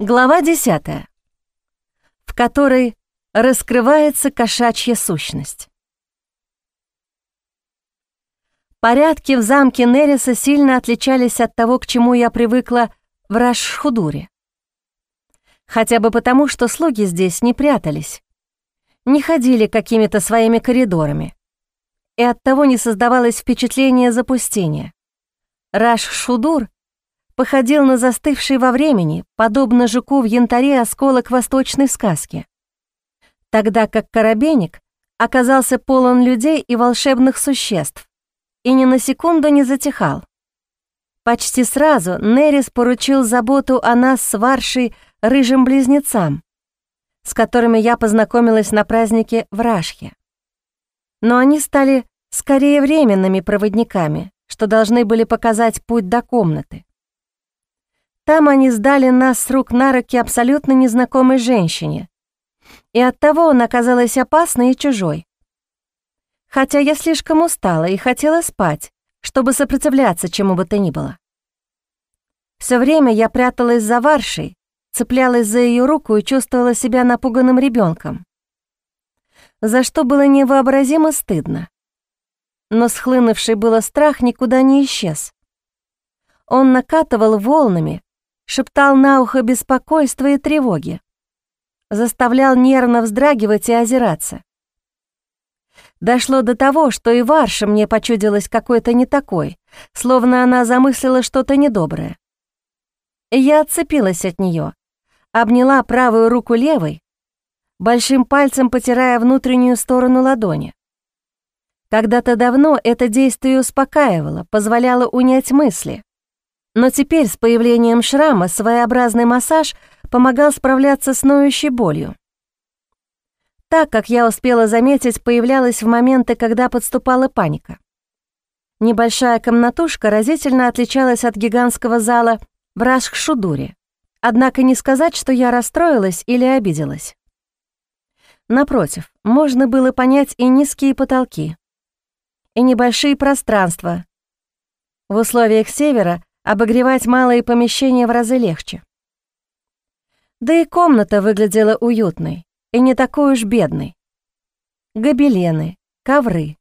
Глава 10, в которой раскрывается кошачья сущность. Порядки в замке Нериса сильно отличались от того, к чему я привыкла в Рашхудуре. Хотя бы потому, что слуги здесь не прятались, не ходили какими-то своими коридорами, и оттого не создавалось впечатление запустения. Рашхудур походил на застывший во времени, подобно жуку в янтаре осколок восточной сказки. Тогда как Коробейник оказался полон людей и волшебных существ и ни на секунду не затихал. Почти сразу Нерис поручил заботу о нас с Варшей рыжим близнецам, с которыми я познакомилась на празднике в Рашхе. Но они стали скорее временными проводниками, что должны были показать путь до комнаты. Там они сдали нас с рук на руки абсолютно незнакомой женщине, и оттого она оказалась опасной и чужой. Хотя я слишком устала и хотела спать, чтобы сопротивляться чему бы то ни было. Все время я пряталась за Варшей, цеплялась за ее руку и чувствовала себя напуганным ребенком, за что было невообразимо стыдно. Но схлынувший было страх никуда не исчез. Он накатывал волнами, шептал на ухо беспокойство и тревоги, заставлял нервно вздрагивать и озираться. Дошло до того, что и Варша мне почудилась какой-то не такой, словно она замыслила что-то недоброе. Я отцепилась от нее, обняла правую руку левой, большим пальцем потирая внутреннюю сторону ладони. Когда-то давно это действие успокаивало, позволяло унять мысли, но теперь с появлением шрама своеобразный массаж помогал справляться с ноющей болью. Так, как я успела заметить, появлялась в моменты, когда подступала паника. Небольшая комнатушка разительно отличалась от гигантского зала в Рашхшудуре, однако не сказать, что я расстроилась или обиделась. Напротив, можно было понять и низкие потолки, и небольшие пространства. В условиях севера Обогревать малые помещения в разы легче. Да и комната выглядела уютной и не такой уж бедной. Гобелены, ковры,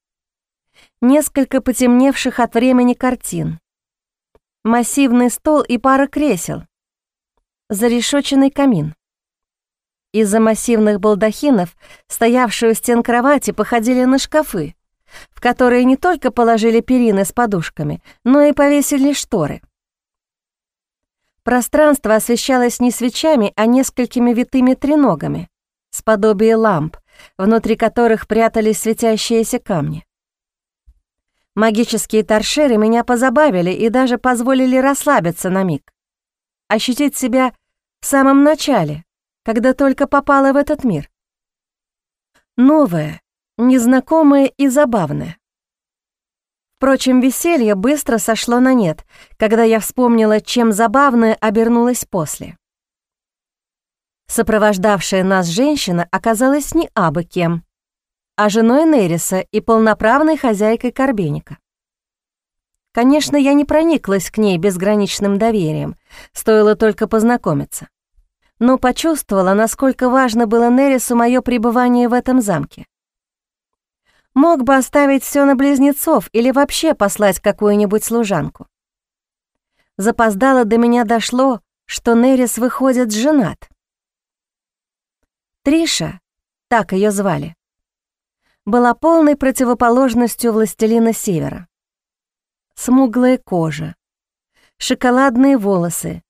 несколько потемневших от времени картин, массивный стол и пара кресел, зарешоченный камин. Из-за массивных балдахинов, стоявшие у стен кровати, походили на шкафы, в которые не только положили перины с подушками, но и повесили шторы. Пространство освещалось не свечами, а несколькими витыми треногами, с подобие ламп, внутри которых прятались светящиеся камни. Магические торшеры меня позабавили и даже позволили расслабиться на миг, ощутить себя в самом начале, когда только попала в этот мир. Новое, незнакомое и забавное. Впрочем, веселье быстро сошло на нет, когда я вспомнила, чем забавное обернулось после. Сопровождавшая нас женщина оказалась не абы кем, а женой Нериса и полноправной хозяйкой Корбеника. Конечно, я не прониклась к ней безграничным доверием, стоило только познакомиться. Но почувствовала, насколько важно было Нерису мое пребывание в этом замке. Мог бы оставить все на близнецов или вообще послать какую-нибудь служанку. Запоздало до меня дошло, что Нерис выходит женат. Триша, так ее звали, была полной противоположностью властелина Севера. Смуглая кожа, шоколадные волосы,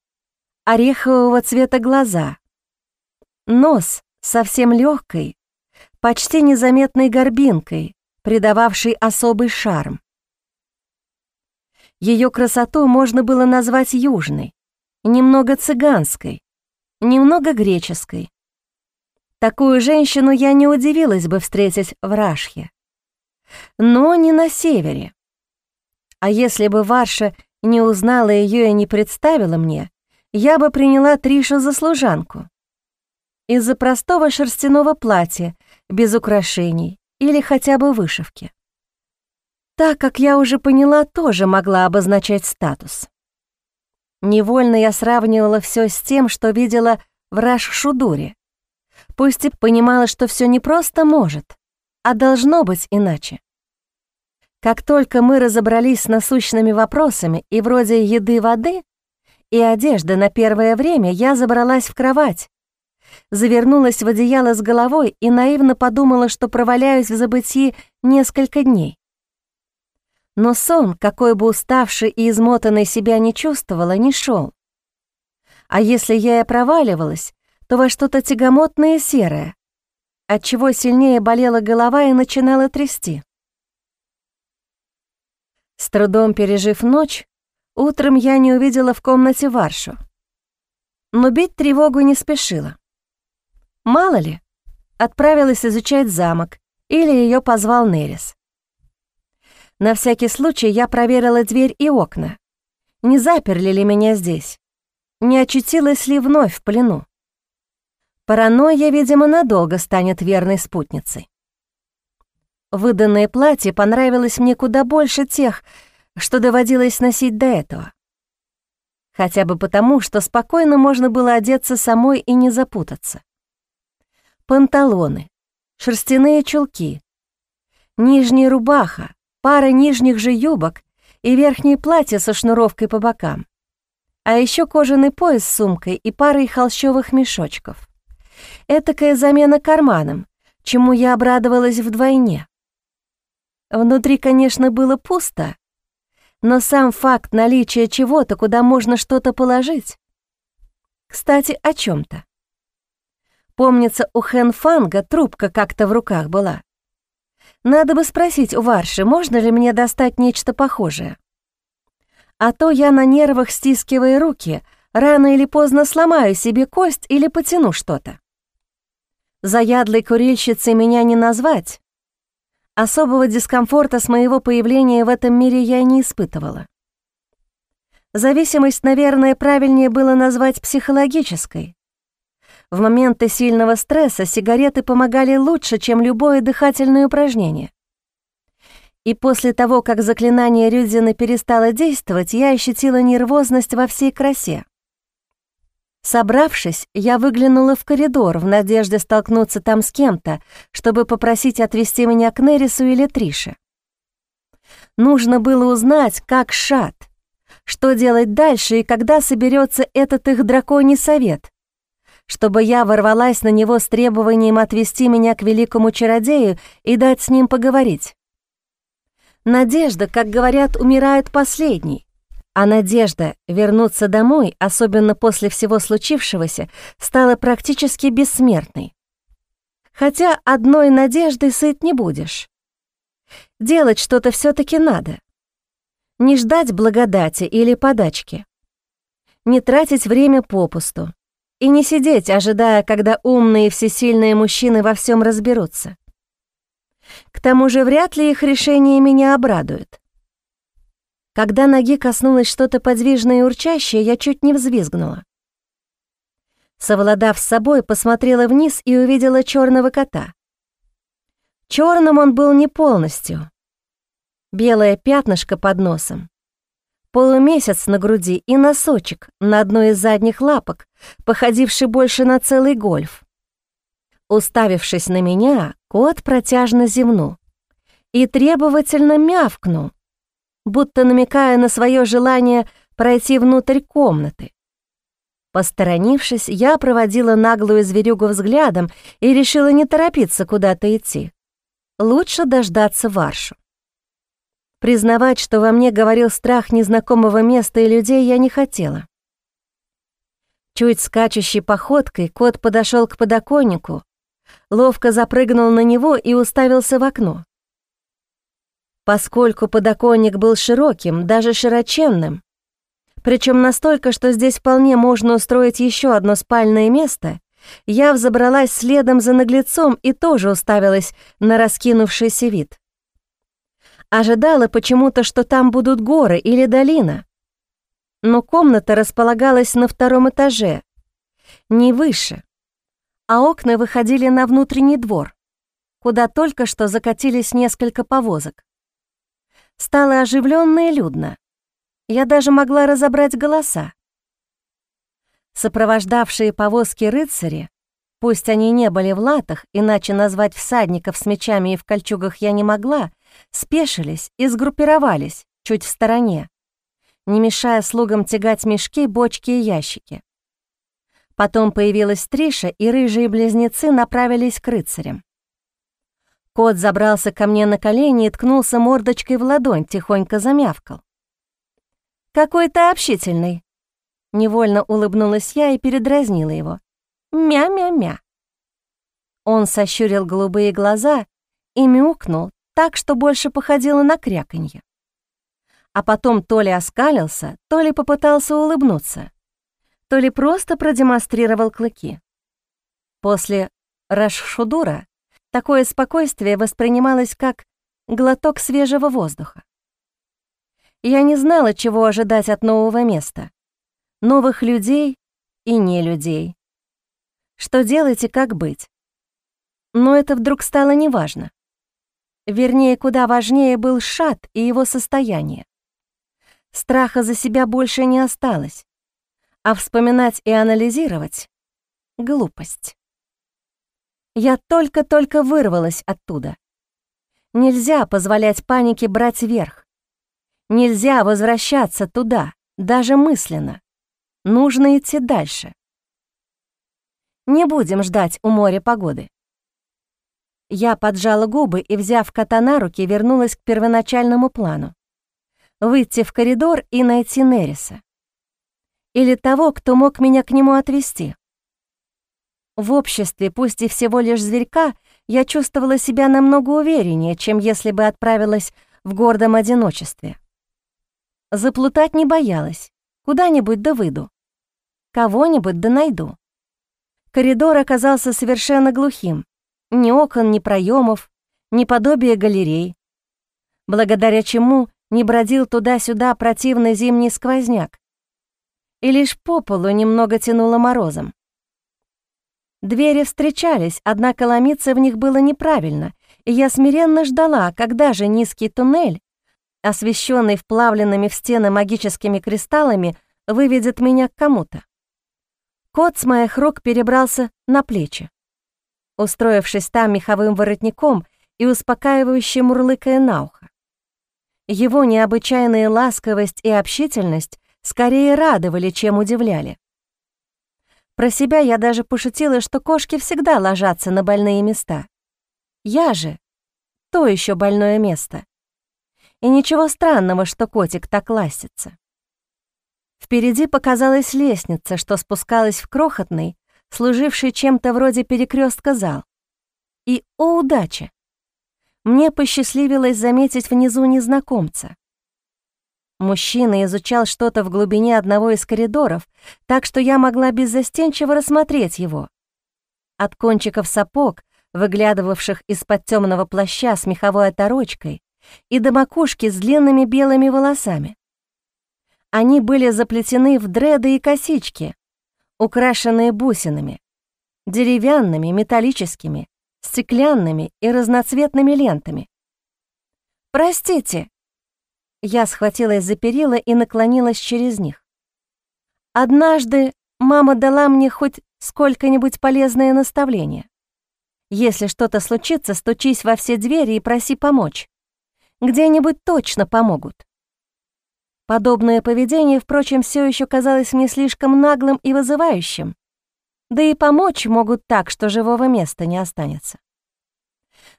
орехового цвета глаза, нос совсем легкой, почти незаметной горбинкой, придававший особый шарм. Ее красоту можно было назвать южной, немного цыганской, немного греческой. Такую женщину я не удивилась бы встретить в Рашхе. Но не на севере. А если бы Варша не узнала ее и не представила мне, я бы приняла Тришу за служанку. Из-за простого шерстяного платья, без украшений, или хотя бы вышивки. Так, как я уже поняла, тоже могла обозначать статус. Невольно я сравнивала все с тем, что видела в Рашшудуре. Пусть и понимала, что все не просто может, а должно быть иначе. Как только мы разобрались с насущными вопросами и вроде еды-воды и одежды на первое время, я забралась в кровать, завернулась в одеяло с головой и наивно подумала, что проваляюсь в забытии несколько дней. Но сон, какой бы уставший и измотанный себя не чувствовала, не шел. А если я и проваливалась, то во что-то тягомотное серое, отчего сильнее болела голова и начинала трясти. С трудом пережив ночь, утром я не увидела в комнате Варшу. Но бить тревогу не спешила. Мало ли, отправилась изучать замок или ее позвал Нерис. На всякий случай я проверила дверь и окна. Не заперли ли меня здесь? Не очутилась ли вновь в плену? Паранойя, видимо, надолго станет верной спутницей. Выданное платье понравилось мне куда больше тех, что доводилось носить до этого. Хотя бы потому, что спокойно можно было одеться самой и не запутаться. Панталоны, шерстяные чулки, нижняя рубаха, пара нижних же юбок и верхнее платье со шнуровкой по бокам. А еще кожаный пояс с сумкой и парой холщовых мешочков. Этакая замена карманом, чему я обрадовалась вдвойне. Внутри, конечно, было пусто, но сам факт наличия чего-то, куда можно что-то положить. Кстати, о чем то Помнится, у Хэн Фанга трубка как-то в руках была. Надо бы спросить у Варши, можно ли мне достать нечто похожее. А то я на нервах, стискивая руки, рано или поздно сломаю себе кость или потяну что-то. Заядлой курильщицей меня не назвать, Особого дискомфорта с моего появления в этом мире я не испытывала. Зависимость, наверное, правильнее было назвать психологической. В моменты сильного стресса сигареты помогали лучше, чем любое дыхательное упражнение. И после того, как заклинание Рюдзина перестало действовать, я ощутила нервозность во всей красе. Собравшись, я выглянула в коридор в надежде столкнуться там с кем-то, чтобы попросить отвезти меня к Нерису или Трише. Нужно было узнать, как шат, что делать дальше и когда соберется этот их драконий совет, чтобы я ворвалась на него с требованием отвести меня к великому чародею и дать с ним поговорить. Надежда, как говорят, умирает последней. А надежда вернуться домой, особенно после всего случившегося, стала практически бессмертной. Хотя одной надеждой сыт не будешь. Делать что-то все таки надо. Не ждать благодати или подачки. Не тратить время попусту. И не сидеть, ожидая, когда умные и всесильные мужчины во всем разберутся. К тому же вряд ли их решение меня обрадует. Когда ноги коснулось что-то подвижное и урчащее, я чуть не взвизгнула. Совладав с собой, посмотрела вниз и увидела черного кота. Черным он был не полностью. Белое пятнышко под носом, полумесяц на груди и носочек на одной из задних лапок, походивший больше на целый гольф. Уставившись на меня, кот протяжно зевнул и требовательно мявкнул, будто намекая на свое желание пройти внутрь комнаты. Посторонившись, я проводила наглую зверюгу взглядом и решила не торопиться куда-то идти. Лучше дождаться Варшу. Признавать, что во мне говорил страх незнакомого места и людей, я не хотела. Чуть скачущей походкой кот подошел к подоконнику, ловко запрыгнул на него и уставился в окно. Поскольку подоконник был широким, даже широченным, причем настолько, что здесь вполне можно устроить еще одно спальное место, я взобралась следом за наглецом и тоже уставилась на раскинувшийся вид. Ожидала почему-то, что там будут горы или долина. Но комната располагалась на втором этаже, не выше, а окна выходили на внутренний двор, куда только что закатились несколько повозок. Стало оживленно и людно. Я даже могла разобрать голоса. Сопровождавшие повозки рыцари, пусть они не были в латах, иначе назвать всадников с мечами и в кольчугах я не могла, спешились и сгруппировались чуть в стороне, не мешая слугам тягать мешки, бочки и ящики. Потом появилась Триша, и рыжие близнецы направились к рыцарям. Кот забрался ко мне на колени и ткнулся мордочкой в ладонь, тихонько замявкал. «Какой ты общительный!» Невольно улыбнулась я и передразнила его. «Мя-мя-мя!» Он сощурил голубые глаза и мяукнул так, что больше походило на кряканье. А потом то ли оскалился, то ли попытался улыбнуться, то ли просто продемонстрировал клыки. После Рашшудура Такое спокойствие воспринималось как глоток свежего воздуха. Я не знала, чего ожидать от нового места. Новых людей и не людей. Что делать и как быть. Но это вдруг стало неважно. Вернее, куда важнее был Шат и его состояние. Страха за себя больше не осталось, а вспоминать и анализировать — глупость. Я только-только вырвалась оттуда. Нельзя позволять панике брать верх. Нельзя возвращаться туда, даже мысленно. Нужно идти дальше. Не будем ждать у моря погоды. Я поджала губы и, взяв кота на руки, вернулась к первоначальному плану. Выйти в коридор и найти Нериса. Или того, кто мог меня к нему отвезти. В обществе, пусть и всего лишь зверька, я чувствовала себя намного увереннее, чем если бы отправилась в гордом одиночестве. Заплутать не боялась. Куда-нибудь да выйду. Кого-нибудь да найду. Коридор оказался совершенно глухим. Ни окон, ни проемов, ни подобия галерей. Благодаря чему не бродил туда-сюда противный зимний сквозняк. И лишь по полу немного тянуло морозом. Двери встречались, однако ломиться в них было неправильно, и я смиренно ждала, когда же низкий туннель, освещенный вплавленными в стены магическими кристаллами, выведет меня к кому-то. Кот с моих рук перебрался на плечи. Устроившись там меховым воротником и успокаивающе мурлыкая на ухо. Его необычайная ласковость и общительность скорее радовали, чем удивляли. Про себя я даже пошутила, что кошки всегда ложатся на больные места. Я же — то еще больное место. И ничего странного, что котик так ластится. Впереди показалась лестница, что спускалась в крохотный, служивший чем-то вроде перекрестка зал. И, о удача! Мне посчастливилось заметить внизу незнакомца. Мужчина изучал что-то в глубине одного из коридоров, так что я могла беззастенчиво рассмотреть его. От кончиков сапог, выглядывавших из-под темного плаща с меховой оторочкой, и до макушки с длинными белыми волосами. Они были заплетены в дреды и косички, украшенные бусинами, деревянными, металлическими, стеклянными и разноцветными лентами. «Простите», я схватилась за перила и наклонилась через них. Однажды мама дала мне хоть сколько-нибудь полезное наставление. Если что-то случится, стучись во все двери и проси помочь. Где-нибудь точно помогут. Подобное поведение, впрочем, все еще казалось мне слишком наглым и вызывающим. Да и помочь могут так, что живого места не останется.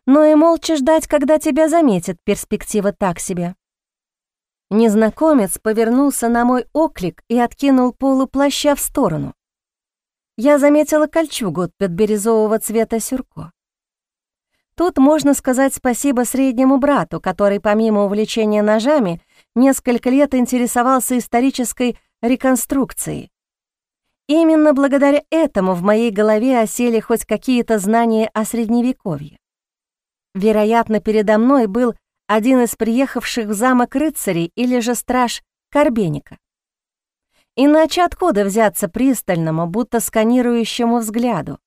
Но и молча ждать, когда тебя заметят, перспектива так себе. Незнакомец повернулся на мой оклик и откинул полу плаща в сторону. Я заметила кольчугу под бирюзового цвета сюрко. Тут можно сказать спасибо среднему брату, который помимо увлечения ножами несколько лет интересовался исторической реконструкцией. Именно благодаря этому в моей голове осели хоть какие-то знания о Средневековье. Вероятно, передо мной был один из приехавших в замок рыцарей или же страж Карбеника. Иначе откуда взяться пристальному, будто сканирующему взгляду?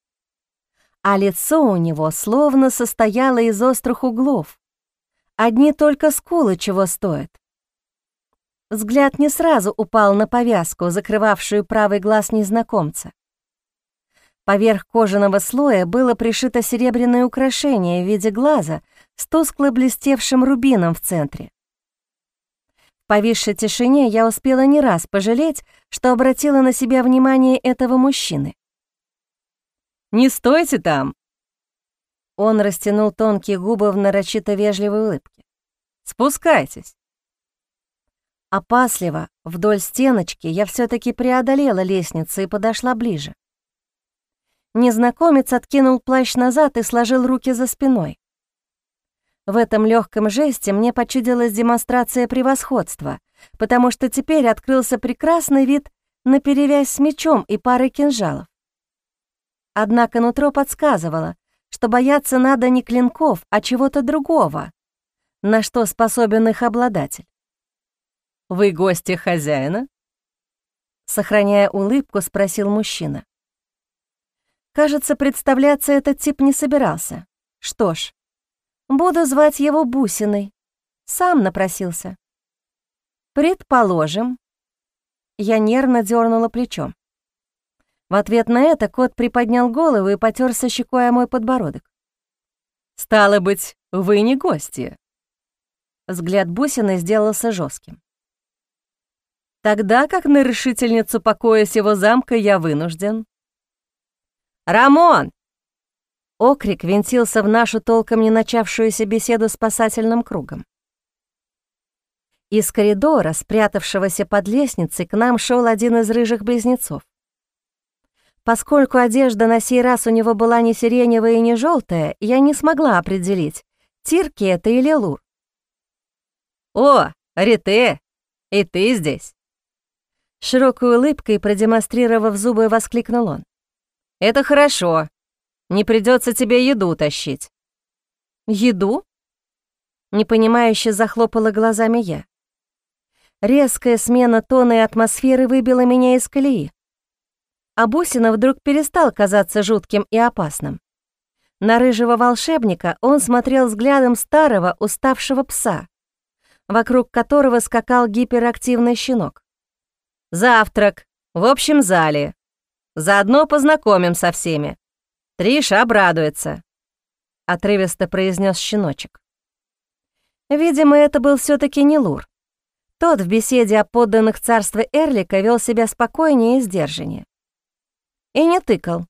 А лицо у него словно состояло из острых углов. Одни только скулы чего стоят. Взгляд не сразу упал на повязку, закрывавшую правый глаз незнакомца. Поверх кожаного слоя было пришито серебряное украшение в виде глаза с тускло блестевшим рубином в центре. В повисшей тишине я успела не раз пожалеть, что обратила на себя внимание этого мужчины. «Не стойте там!» Он растянул тонкие губы в нарочито вежливой улыбке. «Спускайтесь!» Опасливо, вдоль стеночки, я все таки преодолела лестницу и подошла ближе. Незнакомец откинул плащ назад и сложил руки за спиной. В этом легком жесте мне почудилась демонстрация превосходства, потому что теперь открылся прекрасный вид на перевязь с мечом и парой кинжалов. Однако нутро подсказывало, что бояться надо не клинков, а чего-то другого, на что способен их обладатель. «Вы гости хозяина?» Сохраняя улыбку, спросил мужчина. Кажется, представляться этот тип не собирался. Что ж, буду звать его Бусиной. Сам напросился. Предположим. Я нервно дернула плечом. В ответ на это кот приподнял голову и потерся щекой о мой подбородок. «Стало быть, вы не гости». Взгляд Бусины сделался жестким. «Тогда как на решительницу покоя сего замка я вынужден «Рамон!» Окрик винтился в нашу толком не начавшуюся беседу спасательным кругом. Из коридора, спрятавшегося под лестницей, к нам шел один из рыжих близнецов. Поскольку одежда на сей раз у него была не сиреневая и не желтая, я не смогла определить, Тирки это или Лур. «О, Рите, и ты здесь!» Широкой улыбкой продемонстрировав зубы, воскликнул он. Это хорошо. Не придется тебе еду тащить». «Еду?» Непонимающе захлопала глазами я. Резкая смена тона и атмосферы выбила меня из колеи. А бусина вдруг перестал казаться жутким и опасным. На рыжего волшебника он смотрел взглядом старого, уставшего пса, вокруг которого скакал гиперактивный щенок. «Завтрак в общем зале. Заодно познакомим со всеми. Триша обрадуется», — отрывисто произнес щеночек. Видимо, это был все таки не Лур. Тот в беседе о подданных царства Эрлика вел себя спокойнее и сдержаннее. И не тыкал.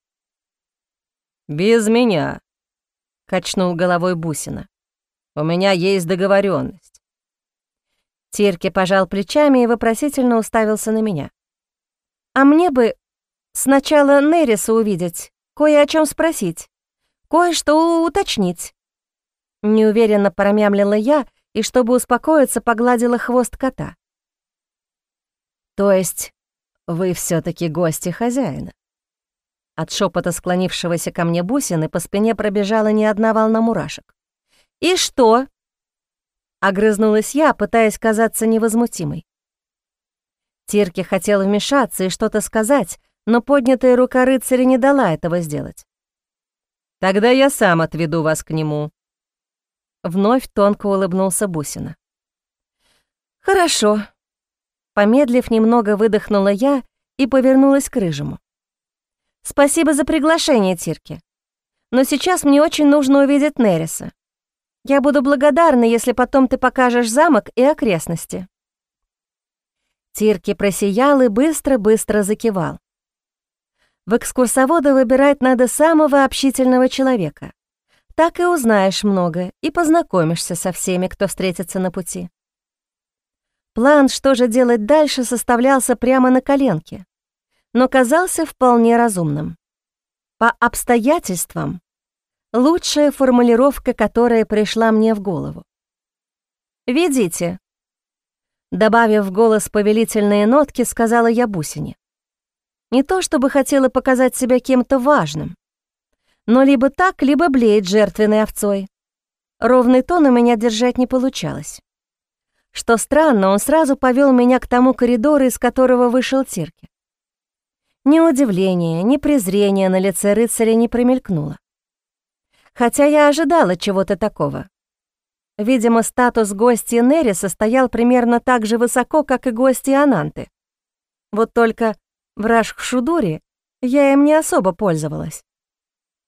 «Без меня», — качнул головой Бусина. «У меня есть договоренность. Тирки пожал плечами и вопросительно уставился на меня. «А мне бы Сначала Нериса увидеть, кое о чем спросить, кое-что уточнить. Неуверенно промямлила я и, чтобы успокоиться, погладила хвост кота. То есть вы все таки гости хозяина? От шепота склонившегося ко мне бусины по спине пробежала не одна волна мурашек. «И что?» — огрызнулась я, пытаясь казаться невозмутимой. Тирки хотел вмешаться и что-то сказать, но поднятая рука рыцаря не дала этого сделать. «Тогда я сам отведу вас к нему». Вновь тонко улыбнулся Бусина. «Хорошо». Помедлив немного, выдохнула я и повернулась к Рыжему. «Спасибо за приглашение, Тирки. Но сейчас мне очень нужно увидеть Нериса. Я буду благодарна, если потом ты покажешь замок и окрестности». Тирки просиял и быстро-быстро закивал. В экскурсовода выбирать надо самого общительного человека. Так и узнаешь много и познакомишься со всеми, кто встретится на пути. План, что же делать дальше, составлялся прямо на коленке, но казался вполне разумным. По обстоятельствам — лучшая формулировка, которая пришла мне в голову. «Ведите», — добавив в голос повелительные нотки, сказала я бусине. Не то чтобы хотела показать себя кем-то важным, но либо так, либо блеять жертвенной овцой. Ровный тон у меня держать не получалось. Что странно, он сразу повел меня к тому коридору, из которого вышел Тирки. Ни удивления, ни презрения на лице рыцаря не промелькнуло. Хотя я ожидала чего-то такого. Видимо, статус гости Нериса стоял примерно так же высоко, как и гости Ананты. Вот только в Рашхшудуре я им не особо пользовалась.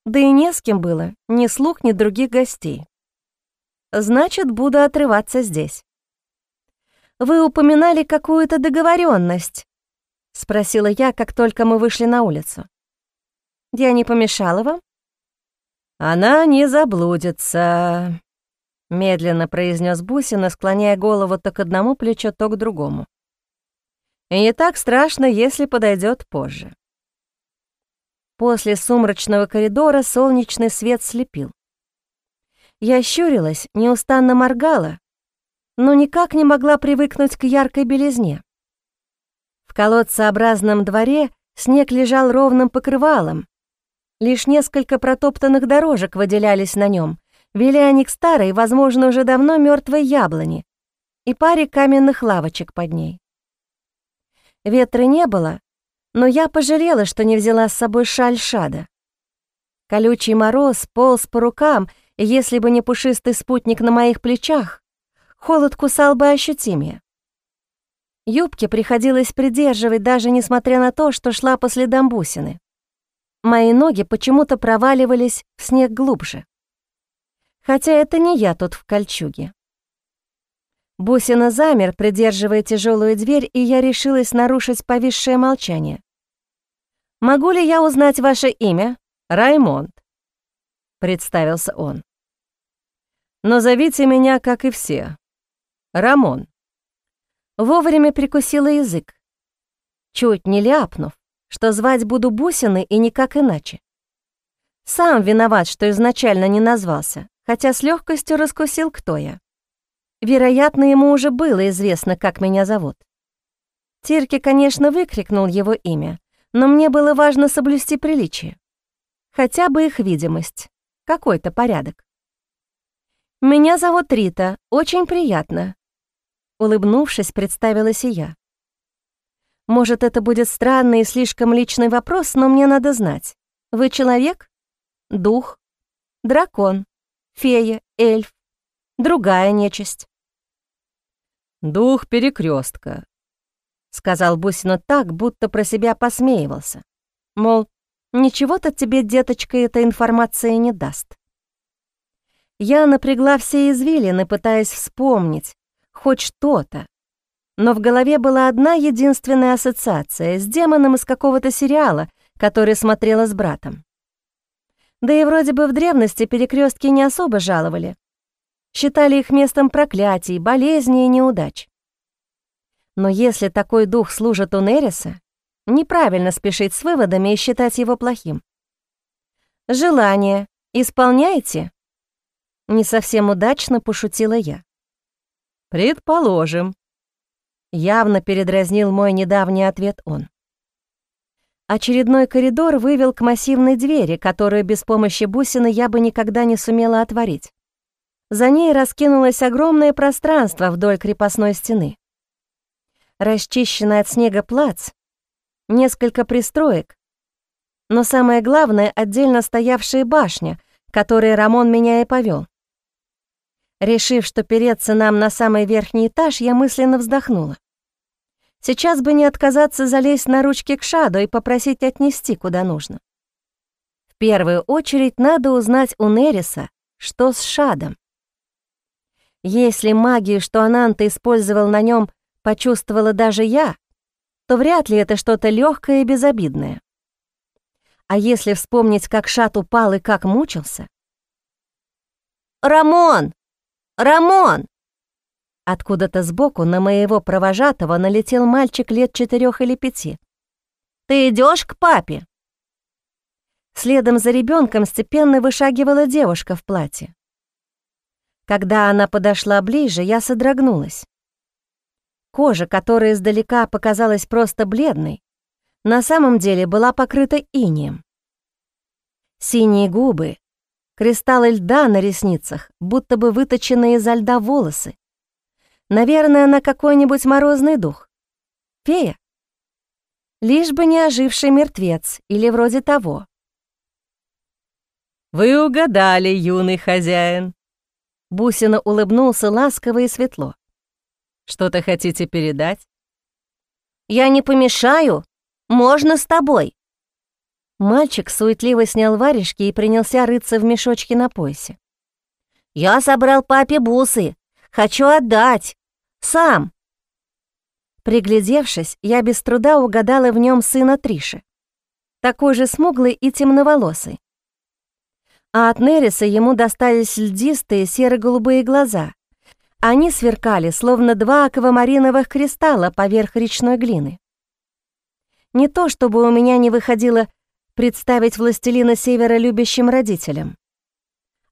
Да и не с кем было, ни слуг, ни других гостей. Значит, буду отрываться здесь. «Вы упоминали какую-то договоренность, спросила я, как только мы вышли на улицу. «Я не помешала вам?» «Она не заблудится», медленно произнес Бусина, склоняя голову то к одному плечу, то к другому. И не так страшно, если подойдет позже. После сумрачного коридора солнечный свет слепил. Я щурилась, неустанно моргала, но никак не могла привыкнуть к яркой белизне. В колодцеобразном дворе снег лежал ровным покрывалом, лишь несколько протоптанных дорожек выделялись на нем, Вели они к старой, возможно, уже давно мертвой яблони и паре каменных лавочек под ней. Ветра не было, но я пожалела, что не взяла с собой шаль шада. Колючий мороз полз по рукам, и если бы не пушистый спутник на моих плечах, холод кусал бы ощутимее. Юбки приходилось придерживать, даже несмотря на то, что шла по следам бусины. Мои ноги почему-то проваливались в снег глубже. Хотя это не я тут в кольчуге. Бусина замер, придерживая тяжелую дверь, и я решилась нарушить повисшее молчание. «Могу ли я узнать ваше имя?» «Раймонд», — представился он. «Но зовите меня, как и все. Рамон». Вовремя прикусила язык, чуть не ляпнув, что звать буду Бусины и никак иначе. Сам виноват, что изначально не назвался, хотя с легкостью раскусил, кто я. Вероятно, ему уже было известно, как меня зовут. Тирки, конечно, выкрикнул его имя, но мне было важно соблюсти приличие. Хотя бы их видимость, какой-то порядок. «Меня зовут Рита, очень приятно», — улыбнувшись, представилась и я. «Может, это будет странный и слишком личный вопрос, но мне надо знать. Вы человек? Дух? Дракон? фея, эльф, другая нечисть. «Дух перекрестка, сказал Бусина так, будто про себя посмеивался. Мол, ничего-то тебе, деточка, эта информация не даст. Я напрягла все извилины, пытаясь вспомнить хоть что-то, но в голове была одна единственная ассоциация с демоном из какого-то сериала, который смотрела с братом. Да и вроде бы в древности перекрестки не особо жаловали. Считали их местом проклятий, болезней и неудач. Но если такой дух служит у Нериса, неправильно спешить с выводами и считать его плохим. «Желание исполняете?» Не совсем удачно пошутила я. «Предположим», — явно передразнил мой недавний ответ он. Очередной коридор вывел к массивной двери, которую без помощи бусины я бы никогда не сумела отворить. За ней раскинулось огромное пространство вдоль крепостной стены. Расчищенный от снега плац, несколько пристроек, но самое главное — отдельно стоявшая башня, которой Рамон меня и повел. Решив, что переться нам на самый верхний этаж, я мысленно вздохнула. Сейчас бы не отказаться залезть на ручки к Шаду и попросить отнести куда нужно. В первую очередь надо узнать у Нериса, что с Шадом. Если магию, что Ананта использовал на нем, почувствовала даже я, то вряд ли это что-то легкое и безобидное. А если вспомнить, как Шат упал и как мучился? «Рамон! Рамон!» Откуда-то сбоку на моего провожатого налетел мальчик лет четырех или пяти. «Ты идешь к папе?» Следом за ребенком степенно вышагивала девушка в платье. Когда она подошла ближе, я содрогнулась. Кожа, которая издалека показалась просто бледной, на самом деле была покрыта инием. Синие губы, кристаллы льда на ресницах, будто бы выточенные изо льда волосы, Наверное, на какой-нибудь морозный дух. Фея? Лишь бы не оживший мертвец или вроде того. «Вы угадали, юный хозяин», — Бусина улыбнулся ласково и светло. «Что-то хотите передать?» «Я не помешаю. Можно с тобой». Мальчик суетливо снял варежки и принялся рыться в мешочке на поясе. «Я собрал папе бусы. Хочу отдать. Сам». Приглядевшись, я без труда угадала в нем сына Триши. Такой же смуглый и темноволосый. А от Нериса ему достались льдистые серо-голубые глаза. Они сверкали, словно два аквамариновых кристалла поверх речной глины. Не то чтобы у меня не выходило представить властелина Севера любящим родителям.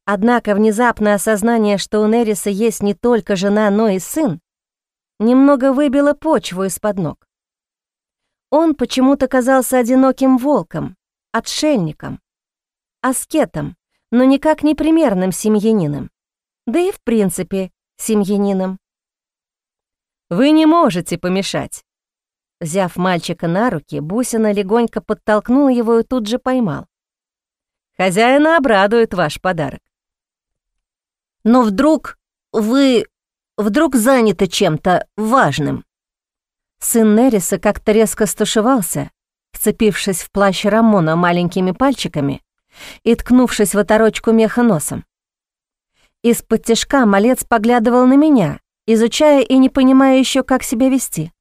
Однако внезапное осознание, что у Нериса есть не только жена, но и сын, немного выбило почву из-под ног. Он почему-то казался одиноким волком, отшельником, аскетом, но никак не примерным семьянином, да и в принципе семьянином. «Вы не можете помешать», Взяв мальчика на руки, Бусина легонько подтолкнул его и тут же поймал. «Хозяина обрадует ваш подарок». «Но вдруг вы... вдруг заняты чем-то важным?» Сын Нериса как-то резко стушевался, вцепившись в плащ Рамона маленькими пальчиками и ткнувшись в оторочку меха носом. Из-под тяжка малец поглядывал на меня, изучая и не понимая еще, как себя вести.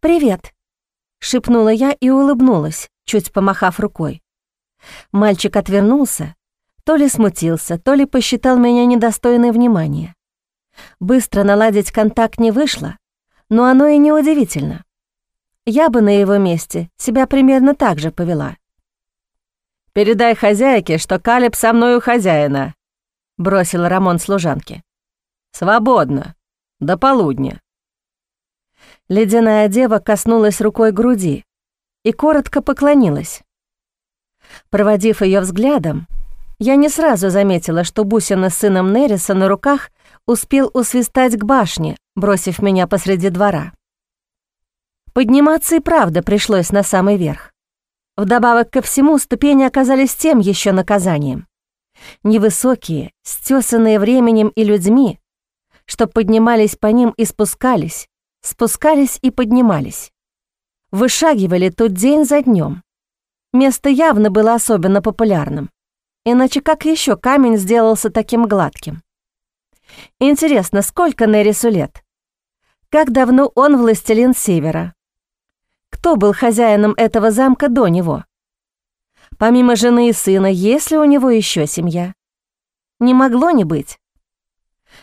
«Привет», — шепнула я и улыбнулась, чуть помахав рукой. Мальчик отвернулся, то ли смутился, то ли посчитал меня недостойной внимания. Быстро наладить контакт не вышло, но оно и не удивительно. Я бы на его месте себя примерно так же повела. «Передай хозяйке, что Калеб со мной у хозяина», — бросил Рамон служанке. «Свободно. До полудня». Ледяная дева коснулась рукой груди и коротко поклонилась. Проводив ее взглядом, я не сразу заметила, что Бусина с сыном Нериса на руках успел усвистать к башне, бросив меня посреди двора. Подниматься и правда пришлось на самый верх. Вдобавок ко всему, ступени оказались тем еще наказанием. Невысокие, стесанные временем и людьми, что поднимались по ним и спускались, спускались и поднимались. Вышагивали тут день за днем. Место явно было особенно популярным. Иначе как еще камень сделался таким гладким? Интересно, сколько Нерису лет? Как давно он властелин Севера? Кто был хозяином этого замка до него? Помимо жены и сына, есть ли у него еще семья? Не могло не быть.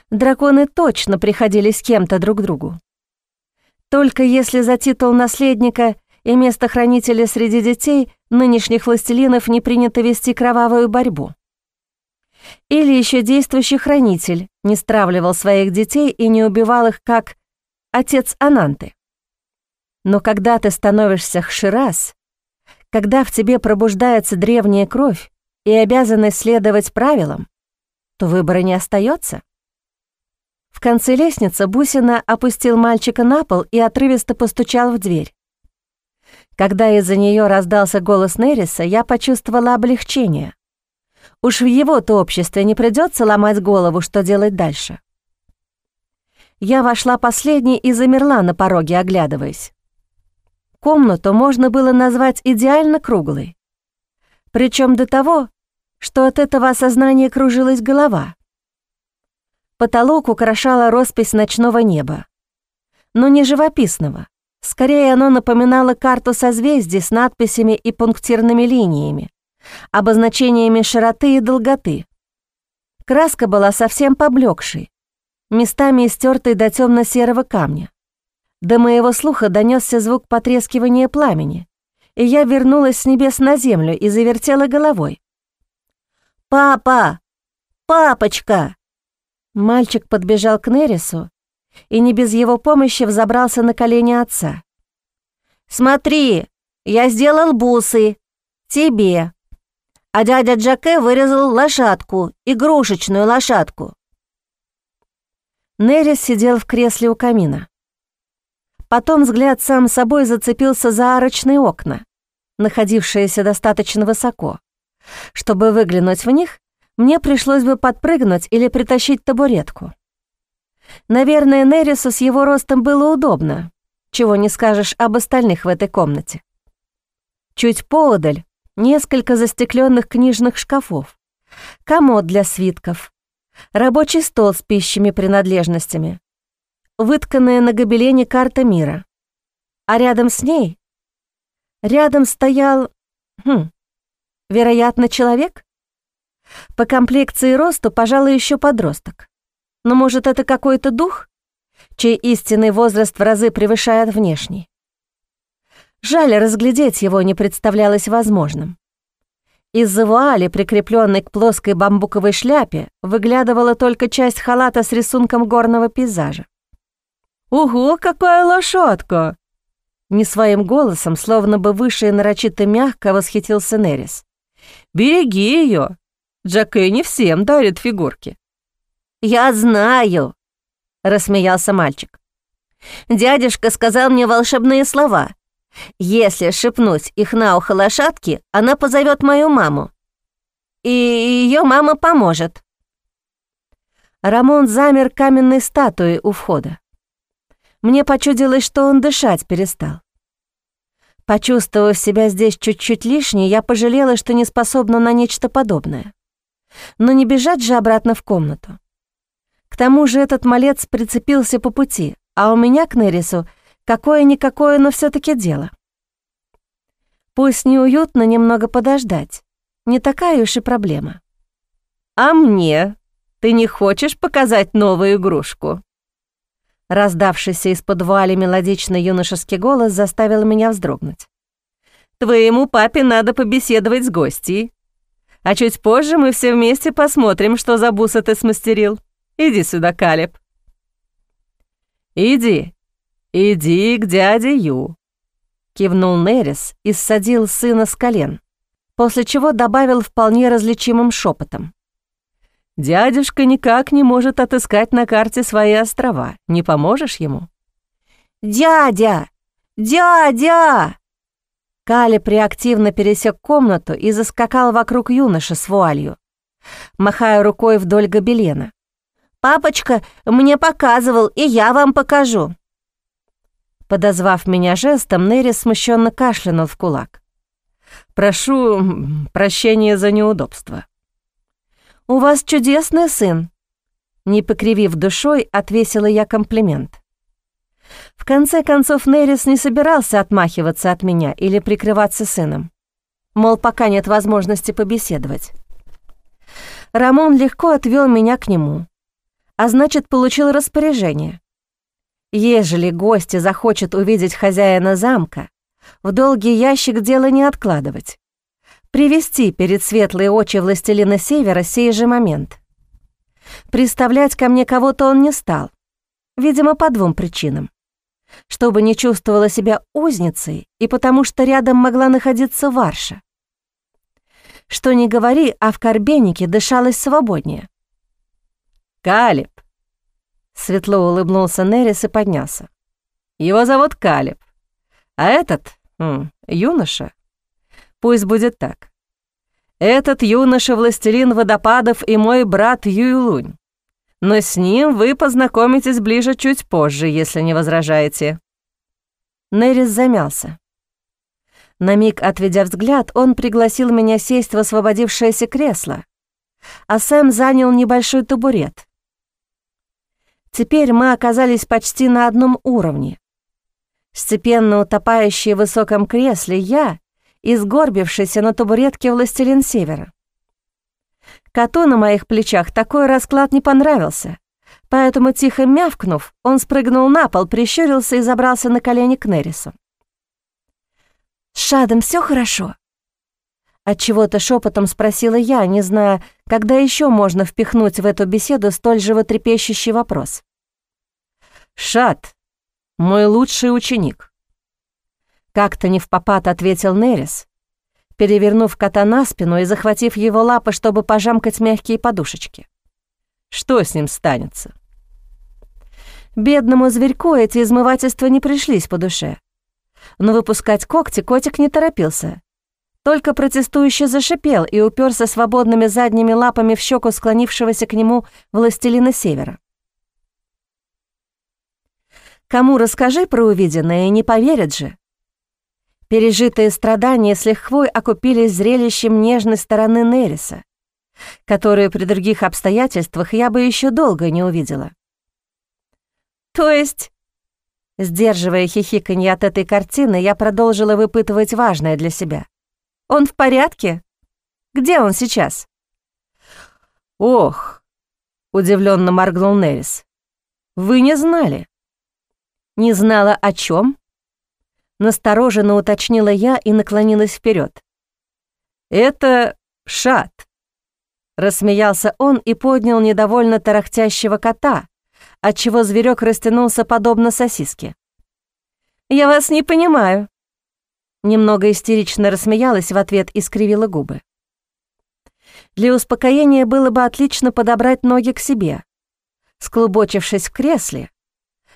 Драконы точно приходились кем-то друг другу. Только если за титул наследника и место хранителя среди детей нынешних властелинов не принято вести кровавую борьбу. Или еще действующий хранитель не стравливал своих детей и не убивал их, как отец Ананты. Но когда ты становишься хширас, когда в тебе пробуждается древняя кровь и обязанность следовать правилам, то выбора не остается. В конце лестницы Бусина опустил мальчика на пол и отрывисто постучал в дверь. Когда из-за нее раздался голос Нериса, я почувствовала облегчение. Уж в его-то обществе не придется ломать голову, что делать дальше. Я вошла последней и замерла на пороге, оглядываясь. Комнату можно было назвать идеально круглой. Причем до того, что от этого осознания кружилась голова. Потолок украшала роспись ночного неба. Но не живописного. Скорее, оно напоминало карту созвездий с надписями и пунктирными линиями, обозначениями широты и долготы. Краска была совсем поблекшей, местами истертой до темно-серого камня. До моего слуха донесся звук потрескивания пламени, и я вернулась с небес на землю и завертела головой. «Папа! Папочка!» Мальчик подбежал к Нерису и не без его помощи взобрался на колени отца. «Смотри, я сделал бусы. Тебе. А дядя Джаке вырезал лошадку, игрушечную лошадку». Нерис сидел в кресле у камина. Потом взгляд сам собой зацепился за арочные окна, находившиеся достаточно высоко, чтобы выглянуть в них мне пришлось бы подпрыгнуть или притащить табуретку. Наверное, Нерису с его ростом было удобно, чего не скажешь об остальных в этой комнате. Чуть поодаль несколько застекленных книжных шкафов, комод для свитков, рабочий стол с пищими принадлежностями, вытканная на гобелене карта мира. А рядом с ней, рядом стоял, хм, вероятно, человек? По комплекции и росту, пожалуй, еще подросток. Но, может, это какой-то дух, чей истинный возраст в разы превышает внешний? Жаль, разглядеть его не представлялось возможным. Из-за вуали, прикрепленной к плоской бамбуковой шляпе, выглядывала только часть халата с рисунком горного пейзажа. «Ого, какая лошадка!» Не своим голосом, словно бы выше и нарочито мягко восхитился Нерис. «Береги ее! Джаке не всем дарит фигурки». «Я знаю!» — рассмеялся мальчик. «Дядюшка сказал мне волшебные слова. Если шепнуть их на ухо лошадки, она позовет мою маму. И ее мама поможет». Рамон замер каменной статуей у входа. Мне почудилось, что он дышать перестал. Почувствовав себя здесь чуть-чуть лишней, я пожалела, что не способна на нечто подобное. Но не бежать же обратно в комнату. К тому же этот малец прицепился по пути, а у меня к Нерису какое-никакое, но все таки дело. Пусть неуютно немного подождать, не такая уж и проблема. «А мне? Ты не хочешь показать новую игрушку?» Раздавшийся из-под вуали мелодичный юношеский голос заставил меня вздрогнуть. «Твоему папе надо побеседовать с гостьей. А чуть позже мы все вместе посмотрим, что за бусы ты смастерил». Иди сюда, Калеб». «Иди, иди к дяде Ю», — кивнул Нерис и ссадил сына с колен, после чего добавил вполне различимым шепотом. «Дядюшка никак не может отыскать на карте свои острова. Не поможешь ему?» «Дядя! Дядя!» Калеб реактивно пересек комнату и заскакал вокруг юноши с вуалью, махая рукой вдоль гобелена. Папочка мне показывал, и я вам покажу». Подозвав меня жестом, Нерри смущенно кашлянул в кулак. «Прошу прощения за неудобство». «У вас чудесный сын», — не покривив душой, отвесила я комплимент. В конце концов, Неррис не собирался отмахиваться от меня или прикрываться сыном. Мол, пока нет возможности побеседовать. Рамон легко отвел меня к нему, а значит, получил распоряжение. Ежели гости захочет увидеть хозяина замка, в долгий ящик дело не откладывать. Привести перед светлые очи властелина Севера сей же момент. Представлять ко мне кого-то он не стал, видимо, по двум причинам. Чтобы не чувствовала себя узницей и потому что рядом могла находиться Варша. Что не говори, а в Корбенике дышалось свободнее. «Калиб!» Светло улыбнулся Нерис и поднялся. «Его зовут Калиб. А этот, юноша, пусть будет так. Этот юноша — властелин водопадов и мой брат Юйлунь. Но с ним вы познакомитесь ближе чуть позже, если не возражаете». Нерис замялся. На миг отведя взгляд, он пригласил меня сесть в освободившееся кресло, а Сэм занял небольшой табурет, Теперь мы оказались почти на одном уровне. Степенно утопающий в высоком кресле я и сгорбившийся на табуретке властелин Севера. Коту на моих плечах такой расклад не понравился, поэтому, тихо мявкнув, он спрыгнул на пол, прищурился и забрался на колени к Нерису. «С Шадом все хорошо?» Отчего-то шепотом спросила я, не зная, когда еще можно впихнуть в эту беседу столь животрепещущий вопрос. «Шат, мой лучший ученик», — как-то не в попад ответил Нерис, перевернув кота на спину и захватив его лапы, чтобы пожамкать мягкие подушечки. «Что с ним станется?» Бедному зверьку эти измывательства не пришлись по душе. Но выпускать когти котик не торопился, только протестующе зашипел и уперся свободными задними лапами в щеку склонившегося к нему властелина Севера. Кому расскажи про увиденное, не поверят же. Пережитые страдания с лихвой окупились зрелищем нежной стороны Нериса, которую при других обстоятельствах я бы еще долго не увидела. То есть, сдерживая хихиканье от этой картины, я продолжила выпытывать важное для себя. Он в порядке? Где он сейчас? Ох, удивленно моргнул Нерис. Вы не знали? Не знала о чем? Настороженно уточнила я и наклонилась вперед. Это шат. Рассмеялся он и поднял недовольно тарахтящего кота, отчего зверек растянулся подобно сосиске. «Я вас не понимаю». Немного истерично рассмеялась в ответ и скривила губы. Для успокоения было бы отлично подобрать ноги к себе. Склубочившись в кресле,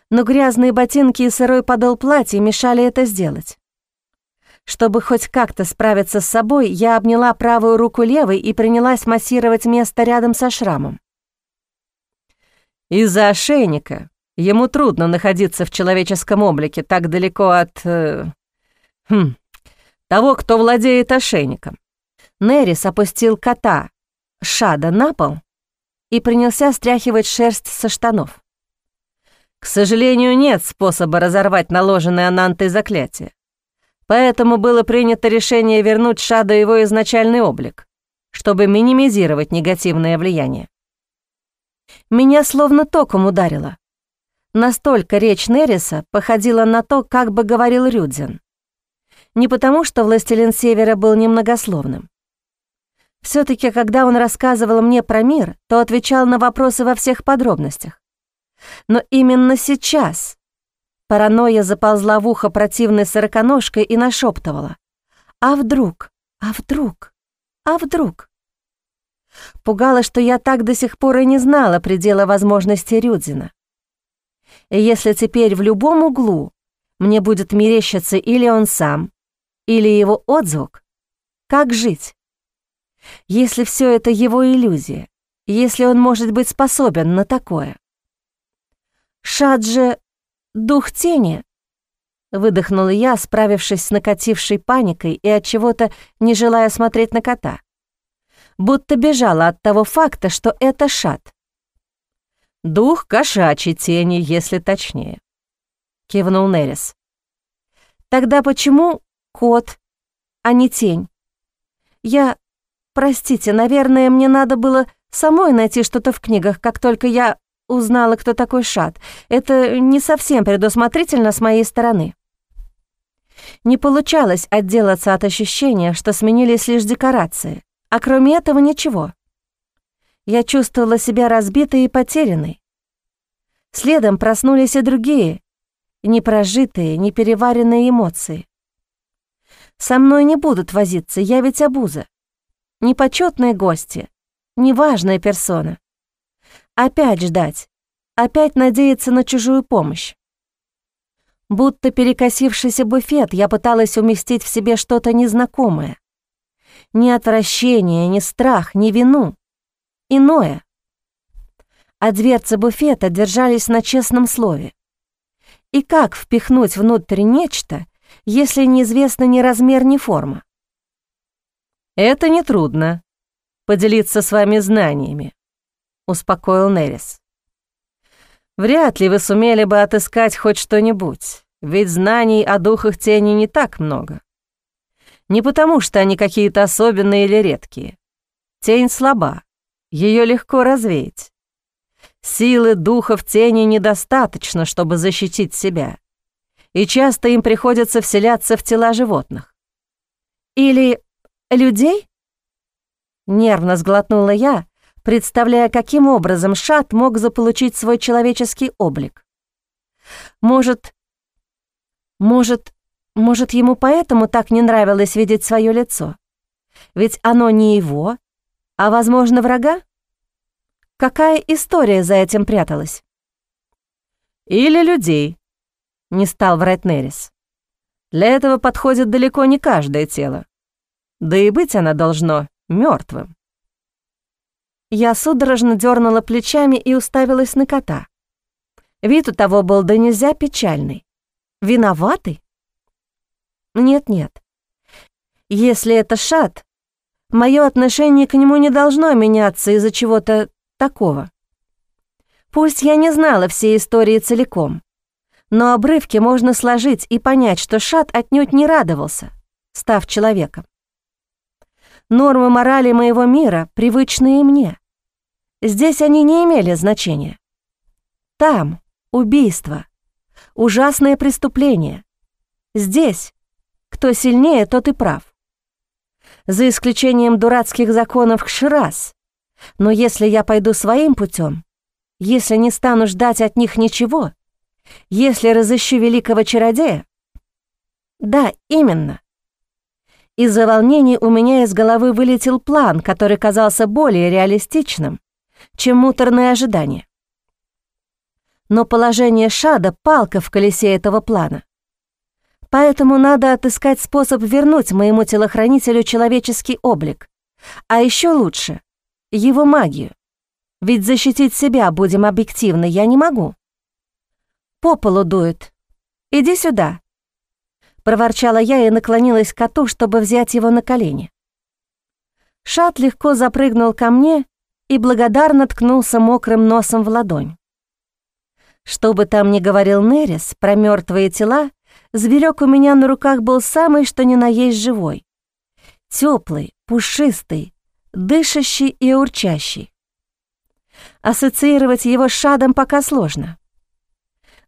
но грязные ботинки и сырой подол платья мешали это сделать. Чтобы хоть как-то справиться с собой, я обняла правую руку левой и принялась массировать место рядом со шрамом. Из-за ошейника ему трудно находиться в человеческом облике так далеко от... Э, хм, того, кто владеет ошейником. Нерис опустил кота, Шада, на пол и принялся стряхивать шерсть со штанов. К сожалению, нет способа разорвать наложенное Анантой заклятие. Поэтому было принято решение вернуть Шаду его изначальный облик, чтобы минимизировать негативное влияние. Меня словно током ударило. Настолько речь Нериса походила на то, как бы говорил Рюдзин. Не потому, что властелин Севера был немногословным. все таки когда он рассказывал мне про мир, то отвечал на вопросы во всех подробностях. Но именно сейчас паранойя заползла в ухо противной сороконожкой и нашептывала. «А вдруг? А вдруг? А вдруг?» Пугало, что я так до сих пор и не знала предела возможностей Рюдзина. И если теперь в любом углу мне будет мерещиться или он сам, или его отзвук, как жить? Если все это его иллюзия, если он может быть способен на такое? «Шаджи — дух тени», — выдохнула я, справившись с накатившей паникой и от чего-то не желая смотреть на кота. Будто бежала от того факта, что это шат. «Дух кошачьей тени, если точнее», — кивнул Нерис. «Тогда почему кот, а не тень? Я... Простите, наверное, мне надо было самой найти что-то в книгах, как только я узнала, кто такой Шат. Это не совсем предусмотрительно с моей стороны. Не получалось отделаться от ощущения, что сменились лишь декорации, а кроме этого ничего. Я чувствовала себя разбитой и потерянной. Следом проснулись и другие, непрожитые, непереваренные эмоции. Со мной не будут возиться, я ведь обуза. Непочетные гости, неважная персона. Опять ждать, опять надеяться на чужую помощь. Будто перекосившийся буфет, я пыталась уместить в себе что-то незнакомое. Ни отвращение, ни страх, ни вину. Иное. А дверцы буфета держались на честном слове. И как впихнуть внутрь нечто, если неизвестно ни размер, ни форма? Это нетрудно. Поделиться с вами знаниями успокоил Нерис. «Вряд ли вы сумели бы отыскать хоть что-нибудь, ведь знаний о духах тени не так много. Не потому, что они какие-то особенные или редкие. Тень слаба, ее легко развеять. Силы духов тени недостаточно, чтобы защитить себя, и часто им приходится вселяться в тела животных. Или людей?» Нервно сглотнула я, представляя, каким образом Шат мог заполучить свой человеческий облик. Может, может, может, ему поэтому так не нравилось видеть свое лицо? Ведь оно не его, а, возможно, врага? Какая история за этим пряталась? Или людей, не стал врать Нерис. Для этого подходит далеко не каждое тело. Да и быть она должно мертвым. Я судорожно дернула плечами и уставилась на кота. Вид у того был да нельзя печальный. Виноватый? Нет-нет. Если это шат, мое отношение к нему не должно меняться из-за чего-то такого. Пусть я не знала всей истории целиком, но обрывки можно сложить и понять, что Шат отнюдь не радовался, став человеком. Нормы морали моего мира, привычные мне. Здесь они не имели значения. Там убийство, ужасное преступление. Здесь кто сильнее, тот и прав. За исключением дурацких законов Кширас. Но если я пойду своим путем, если не стану ждать от них ничего, если разыщу великого чародея? Да, именно. Из-за волнений у меня из головы вылетел план, который казался более реалистичным, чем муторное ожидание. Но положение Шада — палка в колесе этого плана. Поэтому надо отыскать способ вернуть моему телохранителю человеческий облик, а еще лучше — его магию. Ведь защитить себя, будем объективны, я не могу. По полу дует. Иди сюда проворчала я и наклонилась к коту, чтобы взять его на колени. Шат легко запрыгнул ко мне и благодарно ткнулся мокрым носом в ладонь. Что бы там ни говорил Нерис про мертвые тела, зверек у меня на руках был самый что ни на есть живой. Теплый, пушистый, дышащий и урчащий. Ассоциировать его с Шадом пока сложно.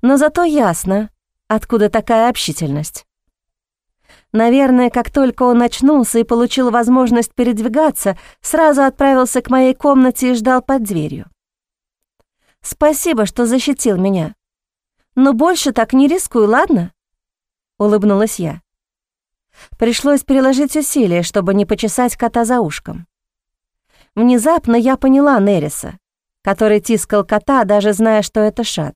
Но зато ясно, откуда такая общительность. Наверное, как только он очнулся и получил возможность передвигаться, сразу отправился к моей комнате и ждал под дверью. «Спасибо, что защитил меня. Но больше так не рискуй, ладно?» — улыбнулась я. Пришлось приложить усилия, чтобы не почесать кота за ушком. Внезапно я поняла Нериса, который тискал кота, даже зная, что это шат.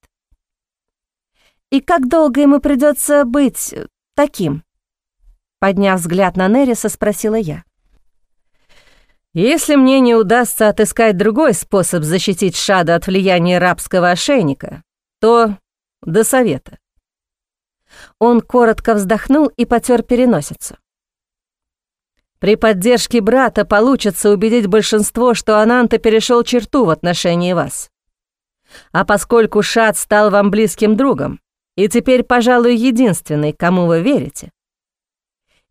«И как долго ему придется быть таким?» Подняв взгляд на Нериса, спросила я. «Если мне не удастся отыскать другой способ защитить Шада от влияния рабского ошейника, то до совета». Он коротко вздохнул и потер переносицу. При поддержке брата получится убедить большинство, что Ананта перешел черту в отношении вас. А поскольку Шад стал вам близким другом и теперь, пожалуй, единственный, кому вы верите,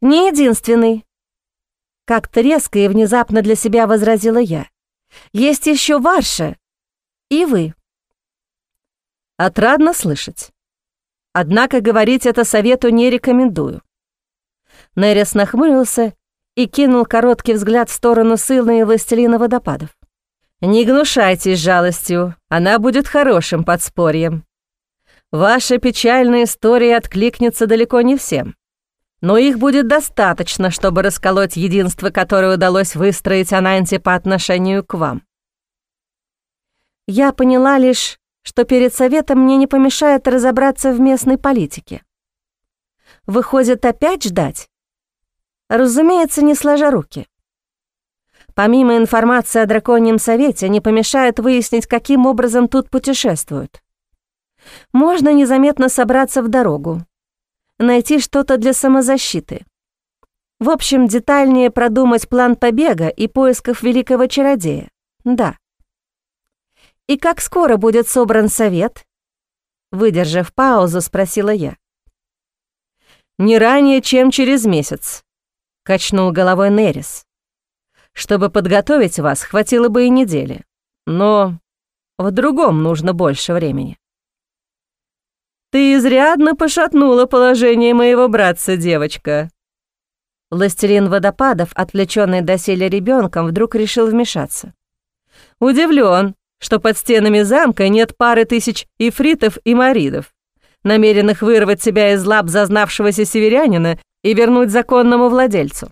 «Не единственный», — как-то резко и внезапно для себя возразила я. «Есть еще Варша и вы». Отрадно слышать. Однако говорить это совету не рекомендую. Нерис нахмурился и кинул короткий взгляд в сторону сылна и властелина водопадов. «Не гнушайтесь жалостью, она будет хорошим подспорьем. Ваша печальная история откликнется далеко не всем но их будет достаточно, чтобы расколоть единство, которое удалось выстроить Ананте по отношению к вам. Я поняла лишь, что перед советом мне не помешает разобраться в местной политике. Выходит, опять ждать? Разумеется, не сложа руки. Помимо информации о драконьем совете, не помешает выяснить, каким образом тут путешествуют. Можно незаметно собраться в дорогу, найти что-то для самозащиты. В общем, детальнее продумать план побега и поисков великого чародея. Да. «И как скоро будет собран совет?» Выдержав паузу, спросила я. «Не ранее, чем через месяц», — качнул головой Нерис. «Чтобы подготовить вас, хватило бы и недели. Но в другом нужно больше времени». «Ты изрядно пошатнула положение моего братца, девочка». Властелин водопадов, отвлеченный доселе ребенком, вдруг решил вмешаться. Удивлен, что под стенами замка нет пары тысяч ифритов и маридов, намеренных вырвать себя из лап зазнавшегося северянина и вернуть законному владельцу.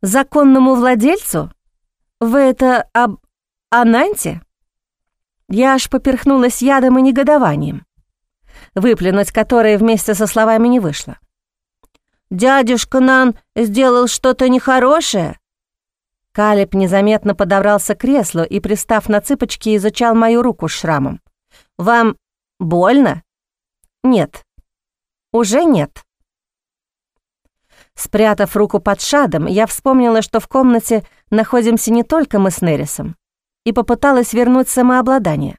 «Законному владельцу? Вы это об Ананте?» Я аж поперхнулась ядом и негодованием выплюнуть которые вместе со словами не вышло. Дядюшка Нан сделал что-то нехорошее?» Калиб незаметно подобрался к креслу и, пристав на цыпочки, изучал мою руку с шрамом. «Вам больно?» «Нет». «Уже нет». Спрятав руку под шадом, я вспомнила, что в комнате находимся не только мы с Нерисом, и попыталась вернуть самообладание.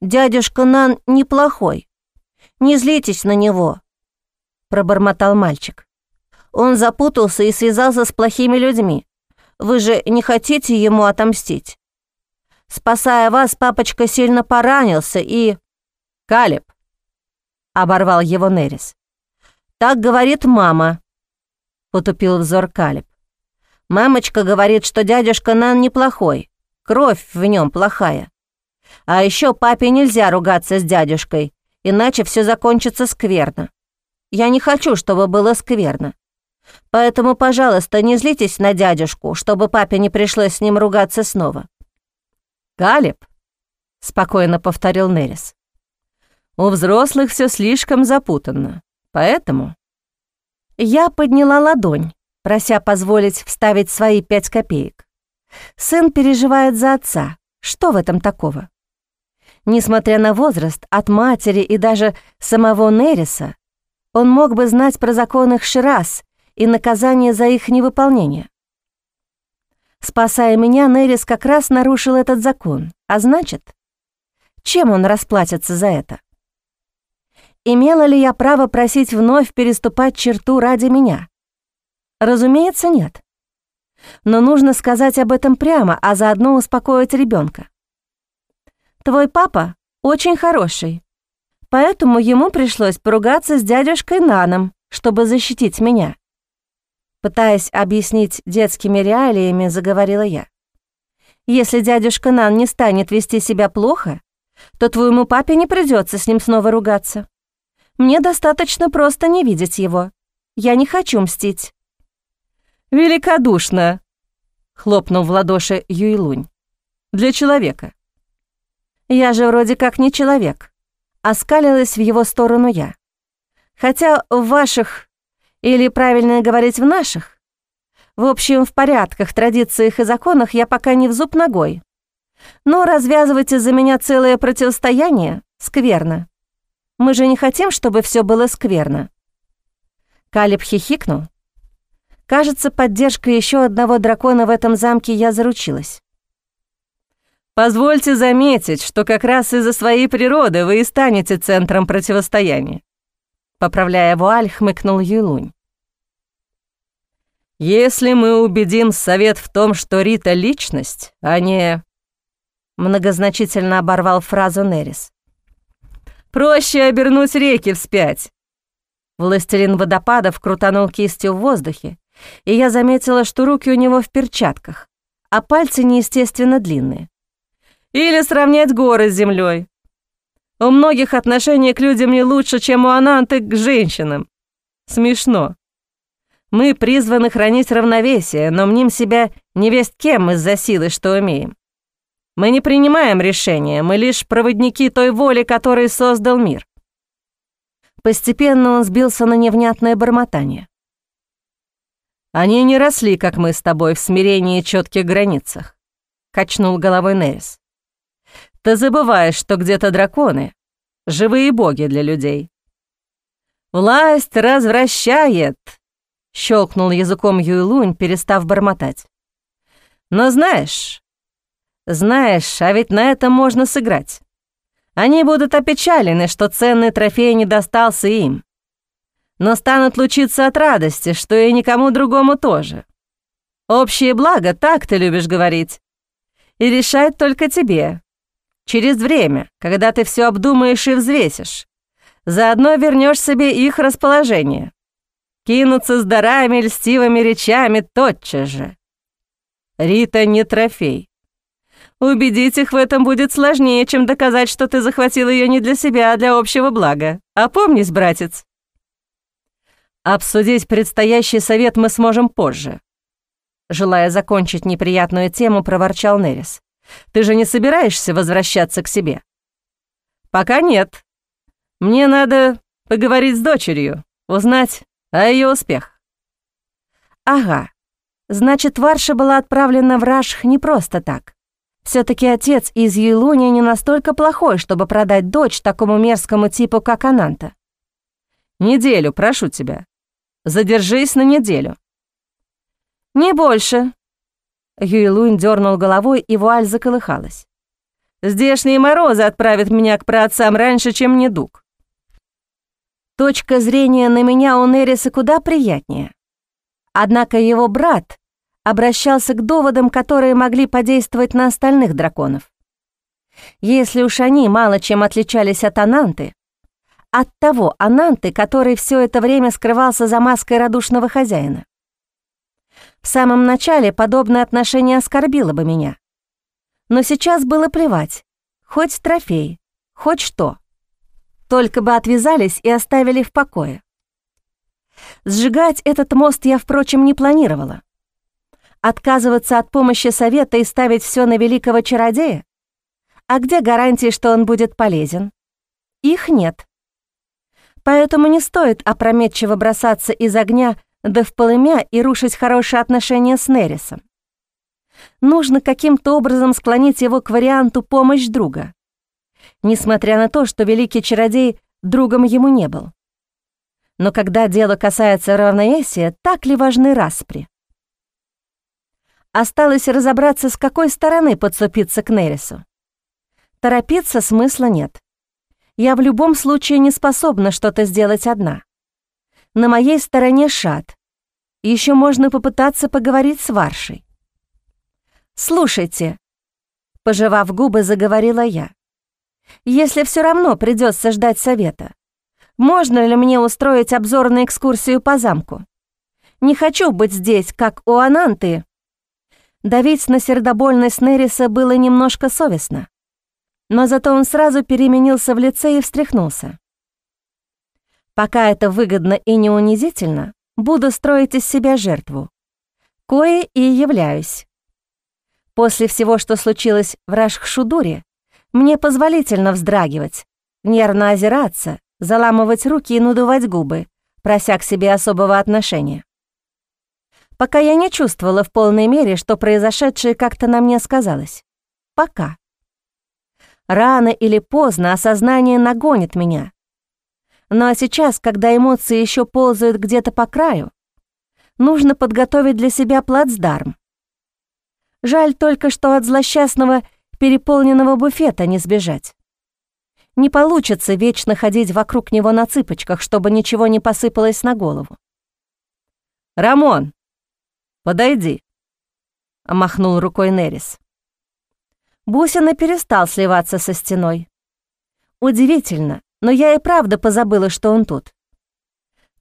«Дядюшка Нан неплохой. Не злитесь на него», — пробормотал мальчик. «Он запутался и связался с плохими людьми. Вы же не хотите ему отомстить? Спасая вас, папочка сильно поранился и...» «Калеб», — оборвал его Нерис. «Так говорит мама», — потупил взор Калеб. «Мамочка говорит, что дядюшка Нан неплохой, кровь в нем плохая. А еще папе нельзя ругаться с дядюшкой, иначе все закончится скверно. Я не хочу, чтобы было скверно. Поэтому, пожалуйста, не злитесь на дядюшку, чтобы папе не пришлось с ним ругаться снова». «Калеб», — спокойно повторил Нерис, — «у взрослых все слишком запутанно, поэтому...» Я подняла ладонь, прося позволить вставить свои пять копеек. Сын переживает за отца. Что в этом такого? Несмотря на возраст, от матери и даже самого Нериса, он мог бы знать про законы Шираз и наказание за их невыполнение. Спасая меня, Нерис как раз нарушил этот закон, а значит, чем он расплатится за это? Имела ли я право просить вновь переступать черту ради меня? Разумеется, нет. Но нужно сказать об этом прямо, а заодно успокоить ребенка. Твой папа очень хороший, поэтому ему пришлось поругаться с дядюшкой Наном, чтобы защитить меня. Пытаясь объяснить детскими реалиями, заговорила я. «Если дядюшка Нан не станет вести себя плохо, то твоему папе не придется с ним снова ругаться. Мне достаточно просто не видеть его. Я не хочу мстить». «Великодушно!» — хлопнул в ладоши Юйлунь. «Для человека». «Я же вроде как не человек», — оскалилась в его сторону я. «Хотя в ваших или, правильно говорить, в наших? В общем, в порядках, традициях и законах я пока не в зуб ногой. Но развязывать из-за меня целое противостояние скверно. Мы же не хотим, чтобы все было скверно. Калиб хихикнул. Кажется, поддержкой еще одного дракона в этом замке я заручилась. Позвольте заметить, что как раз из-за своей природы вы и станете центром противостояния. Поправляя вуаль, хмыкнул Юлунь. «Если мы убедим совет в том, что Рита — личность, а не...» Многозначительно оборвал фразу Нерис. «Проще обернуть реки вспять!» Властелин водопадов крутанул кистью в воздухе, и я заметила, что руки у него в перчатках, а пальцы неестественно длинные. «Или сравнять горы с землей. У многих отношение к людям не лучше, чем у Ананты к женщинам. Смешно. Мы призваны хранить равновесие, но мним себя невесть кем из-за силы, что умеем. Мы не принимаем решения, мы лишь проводники той воли, которой создал мир. Постепенно он сбился на невнятное бормотание. Они не росли, как мы с тобой, в смирении и четких границах, качнул головой Нерис. Ты забываешь, что где-то драконы — живые боги для людей. Власть развращает, щелкнул языком Юйлунь, перестав бормотать. Но знаешь, знаешь, а ведь на этом можно сыграть. Они будут опечалены, что ценный трофей не достался им. Но станут лучиться от радости, что и никому другому тоже. Общее благо, так ты любишь говорить. И решать только тебе, Через время, когда ты все обдумаешь и взвесишь, заодно вернешь себе их расположение. Кинуться с дарами, льстивыми речами тотчас же. Рита не трофей. Убедить их в этом будет сложнее, чем доказать, что ты захватил ее не для себя, а для общего блага. Опомнись, братец. Обсудить предстоящий совет мы сможем позже. Желая закончить неприятную тему, проворчал Нерис. Ты же не собираешься возвращаться к себе?» «Пока нет. Мне надо поговорить с дочерью, узнать, А ее успех? Ага. Значит, Варша была отправлена в Рашх не просто так. все таки отец из Елуни не настолько плохой, чтобы продать дочь такому мерзкому типу, как Ананта. Неделю, прошу тебя. Задержись на неделю. Не больше. Юйлунь дернул головой, и вуаль заколыхалась. Здешние морозы отправят меня к праотцам раньше, чем недуг. Точка зрения на меня у Нериса куда приятнее. Однако его брат обращался к доводам, которые могли подействовать на остальных драконов. Если уж они мало чем отличались от Ананты, от того Ананты, который все это время скрывался за маской радушного хозяина. В самом начале подобное отношение оскорбило бы меня. Но сейчас было плевать, хоть трофей, хоть что. Только бы отвязались и оставили в покое. Сжигать этот мост я, впрочем, не планировала. Отказываться от помощи совета и ставить все на великого чародея? А где гарантии, что он будет полезен? Их нет. Поэтому не стоит опрометчиво бросаться из огня да в полымя и рушить хорошие отношения с Нерисом. Нужно каким-то образом склонить его к варианту «помощь друга», несмотря на то, что великий чародей другом ему не был. Но когда дело касается равновесия, так ли важны распри? Осталось разобраться, с какой стороны подступиться к Нерису. Торопиться смысла нет. Я в любом случае не способна что-то сделать одна. На моей стороне Шат. Еще можно попытаться поговорить с Варшей. «Слушайте», — пожевав губы, заговорила я, «если все равно придется ждать совета, можно ли мне устроить обзорную экскурсию по замку? Не хочу быть здесь, как у Ананты. Давить на сердобольность Нериса было немножко совестно. Но зато он сразу переменился в лице и встряхнулся. Пока это выгодно и не унизительно, буду строить из себя жертву. Кое и являюсь. После всего, что случилось в Рашхшудуре, мне позволительно вздрагивать, нервно озираться, заламывать руки и надувать губы, прося к себе особого отношения. Пока я не чувствовала в полной мере, что произошедшее как-то на мне сказалось. Пока. Рано или поздно осознание нагонит меня. Ну а сейчас, когда эмоции еще ползают где-то по краю, нужно подготовить для себя плацдарм. Жаль только, что от злосчастного переполненного буфета не сбежать. Не получится вечно ходить вокруг него на цыпочках, чтобы ничего не посыпалось на голову. «Рамон, подойди», — махнул рукой Нерис. Бусина перестал сливаться со стеной. Удивительно, но я и правда позабыла, что он тут.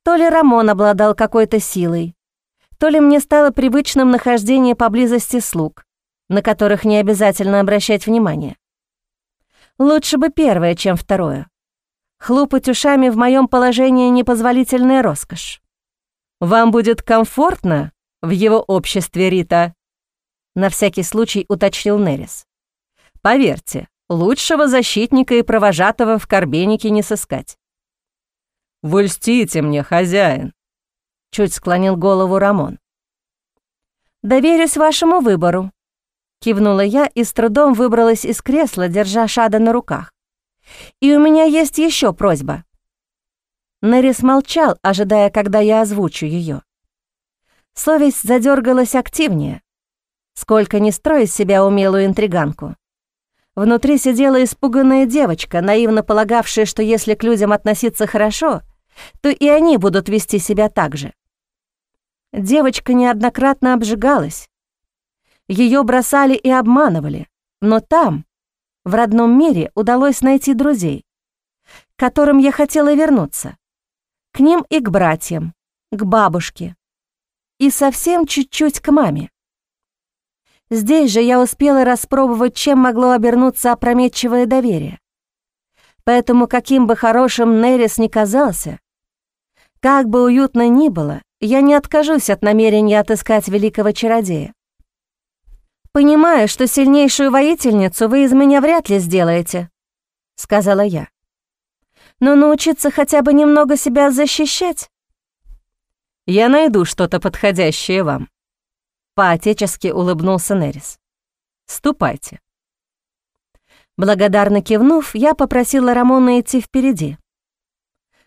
То ли Рамон обладал какой-то силой, то ли мне стало привычным нахождение поблизости слуг, на которых не обязательно обращать внимание. Лучше бы первое, чем второе. Хлопать ушами в моем положении непозволительная роскошь. «Вам будет комфортно в его обществе, Рита?» На всякий случай уточнил Нерис. «Поверьте, лучшего защитника и провожатого в Корбенике не сыскать». «Вы льстите мне, хозяин», — чуть склонил голову Рамон. «Доверюсь вашему выбору», Кивнула я и с трудом выбралась из кресла, держа Шада на руках. «И у меня есть еще просьба». Нерис молчал, ожидая, когда я озвучу ее. Совесть задергалась активнее. Сколько ни строить себя умелую интриганку. Внутри сидела испуганная девочка, наивно полагавшая, что если к людям относиться хорошо, то и они будут вести себя так же. Девочка неоднократно обжигалась, ее бросали и обманывали, но там, в родном мире, удалось найти друзей, к которым я хотела вернуться. К ним и к братьям, к бабушке. И совсем чуть-чуть к маме. Здесь же я успела распробовать, чем могло обернуться опрометчивое доверие. Поэтому каким бы хорошим Нерис ни казался, как бы уютно ни было, я не откажусь от намерения отыскать великого чародея. «Понимаю, что сильнейшую воительницу вы из меня вряд ли сделаете», — сказала я. «Но научиться хотя бы немного себя защищать?» Я найду что-то подходящее вам. По-отечески улыбнулся Нерис. Ступайте. Благодарно кивнув, я попросила Рамона идти впереди.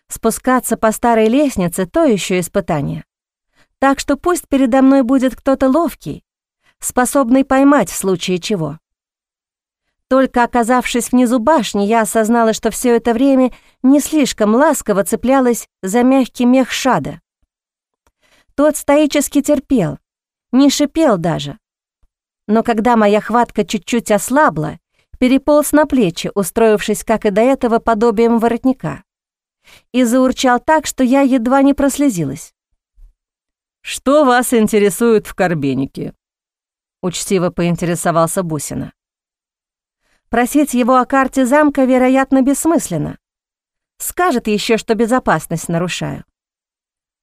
Спускаться по старой лестнице — то еще испытание. Так что пусть передо мной будет кто-то ловкий, способный поймать в случае чего. Только оказавшись внизу башни, я осознала, что все это время не слишком ласково цеплялась за мягкий мех шада. Тот стоически терпел, не шипел даже. Но когда моя хватка чуть-чуть ослабла, переполз на плечи, устроившись, как и до этого, подобием воротника. И заурчал так, что я едва не прослезилась. «Что вас интересует в Корбенике?» Учтиво поинтересовался Бусина. Просить его о карте замка, вероятно, бессмысленно. Скажет еще, что безопасность нарушаю.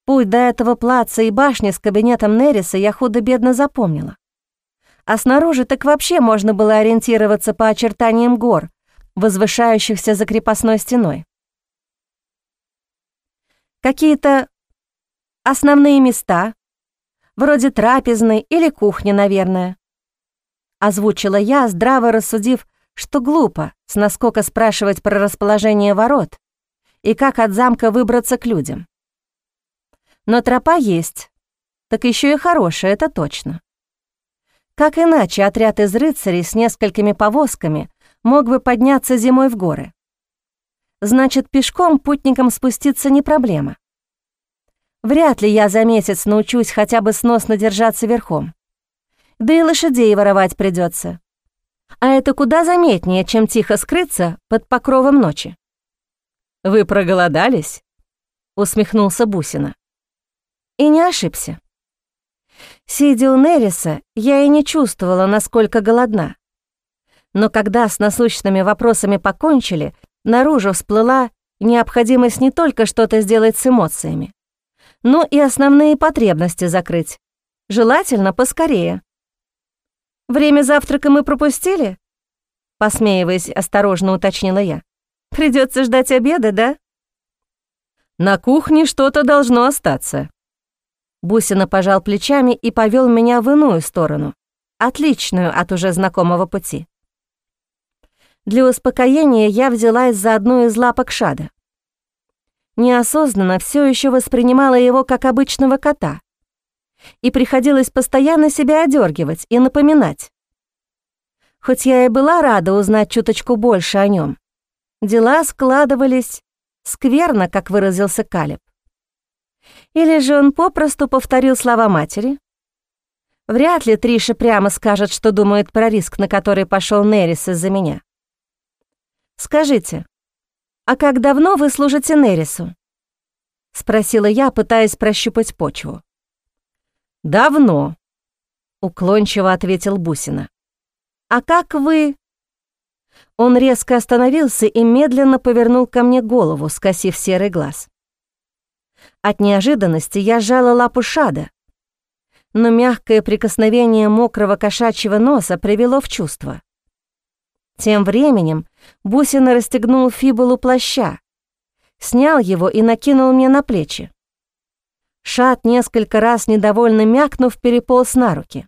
Путь до этого плаца и башни с кабинетом Нериса я худо-бедно запомнила. А снаружи так вообще можно было ориентироваться по очертаниям гор, возвышающихся за крепостной стеной. Какие-то основные места, вроде трапезной или кухни, наверное. Озвучила я, здраво рассудив, что глупо с наскока спрашивать про расположение ворот и как от замка выбраться к людям. Но тропа есть, так еще и хорошая, это точно. Как иначе отряд из рыцарей с несколькими повозками мог бы подняться зимой в горы? Значит, пешком путникам спуститься не проблема. Вряд ли я за месяц научусь хотя бы сносно держаться верхом. Да и лошадей воровать придется. А это куда заметнее, чем тихо скрыться под покровом ночи. «Вы проголодались?» — усмехнулся Бусина. И не ошибся. Сидя у Нериса, я и не чувствовала, насколько голодна. Но когда с насущными вопросами покончили, наружу всплыла необходимость не только что-то сделать с эмоциями, но и основные потребности закрыть. Желательно поскорее. «Время завтрака мы пропустили?» Посмеиваясь, осторожно уточнила я. Придется ждать обеда, да?» «На кухне что-то должно остаться». Бусина пожал плечами и повел меня в иную сторону, отличную от уже знакомого пути. Для успокоения я взялась за одну из лапок Шада. Неосознанно все еще воспринимала его как обычного кота, и приходилось постоянно себя одергивать и напоминать. Хоть я и была рада узнать чуточку больше о нем, дела складывались скверно, как выразился Калиб. Или же он попросту повторил слова матери? Вряд ли Триша прямо скажет, что думает про риск, на который пошел Нерис из-за меня. «Скажите, а как давно вы служите Нерису?» — спросила я, пытаясь прощупать почву. «Давно», — уклончиво ответил Бусина. «А как вы...» Он резко остановился и медленно повернул ко мне голову, скосив серый глаз. От неожиданности я сжала лапу Шада, но мягкое прикосновение мокрого кошачьего носа привело в чувство. Тем временем Бусина расстегнул фибулу плаща, снял его и накинул мне на плечи. Шат, несколько раз недовольно мякнув, переполз на руки.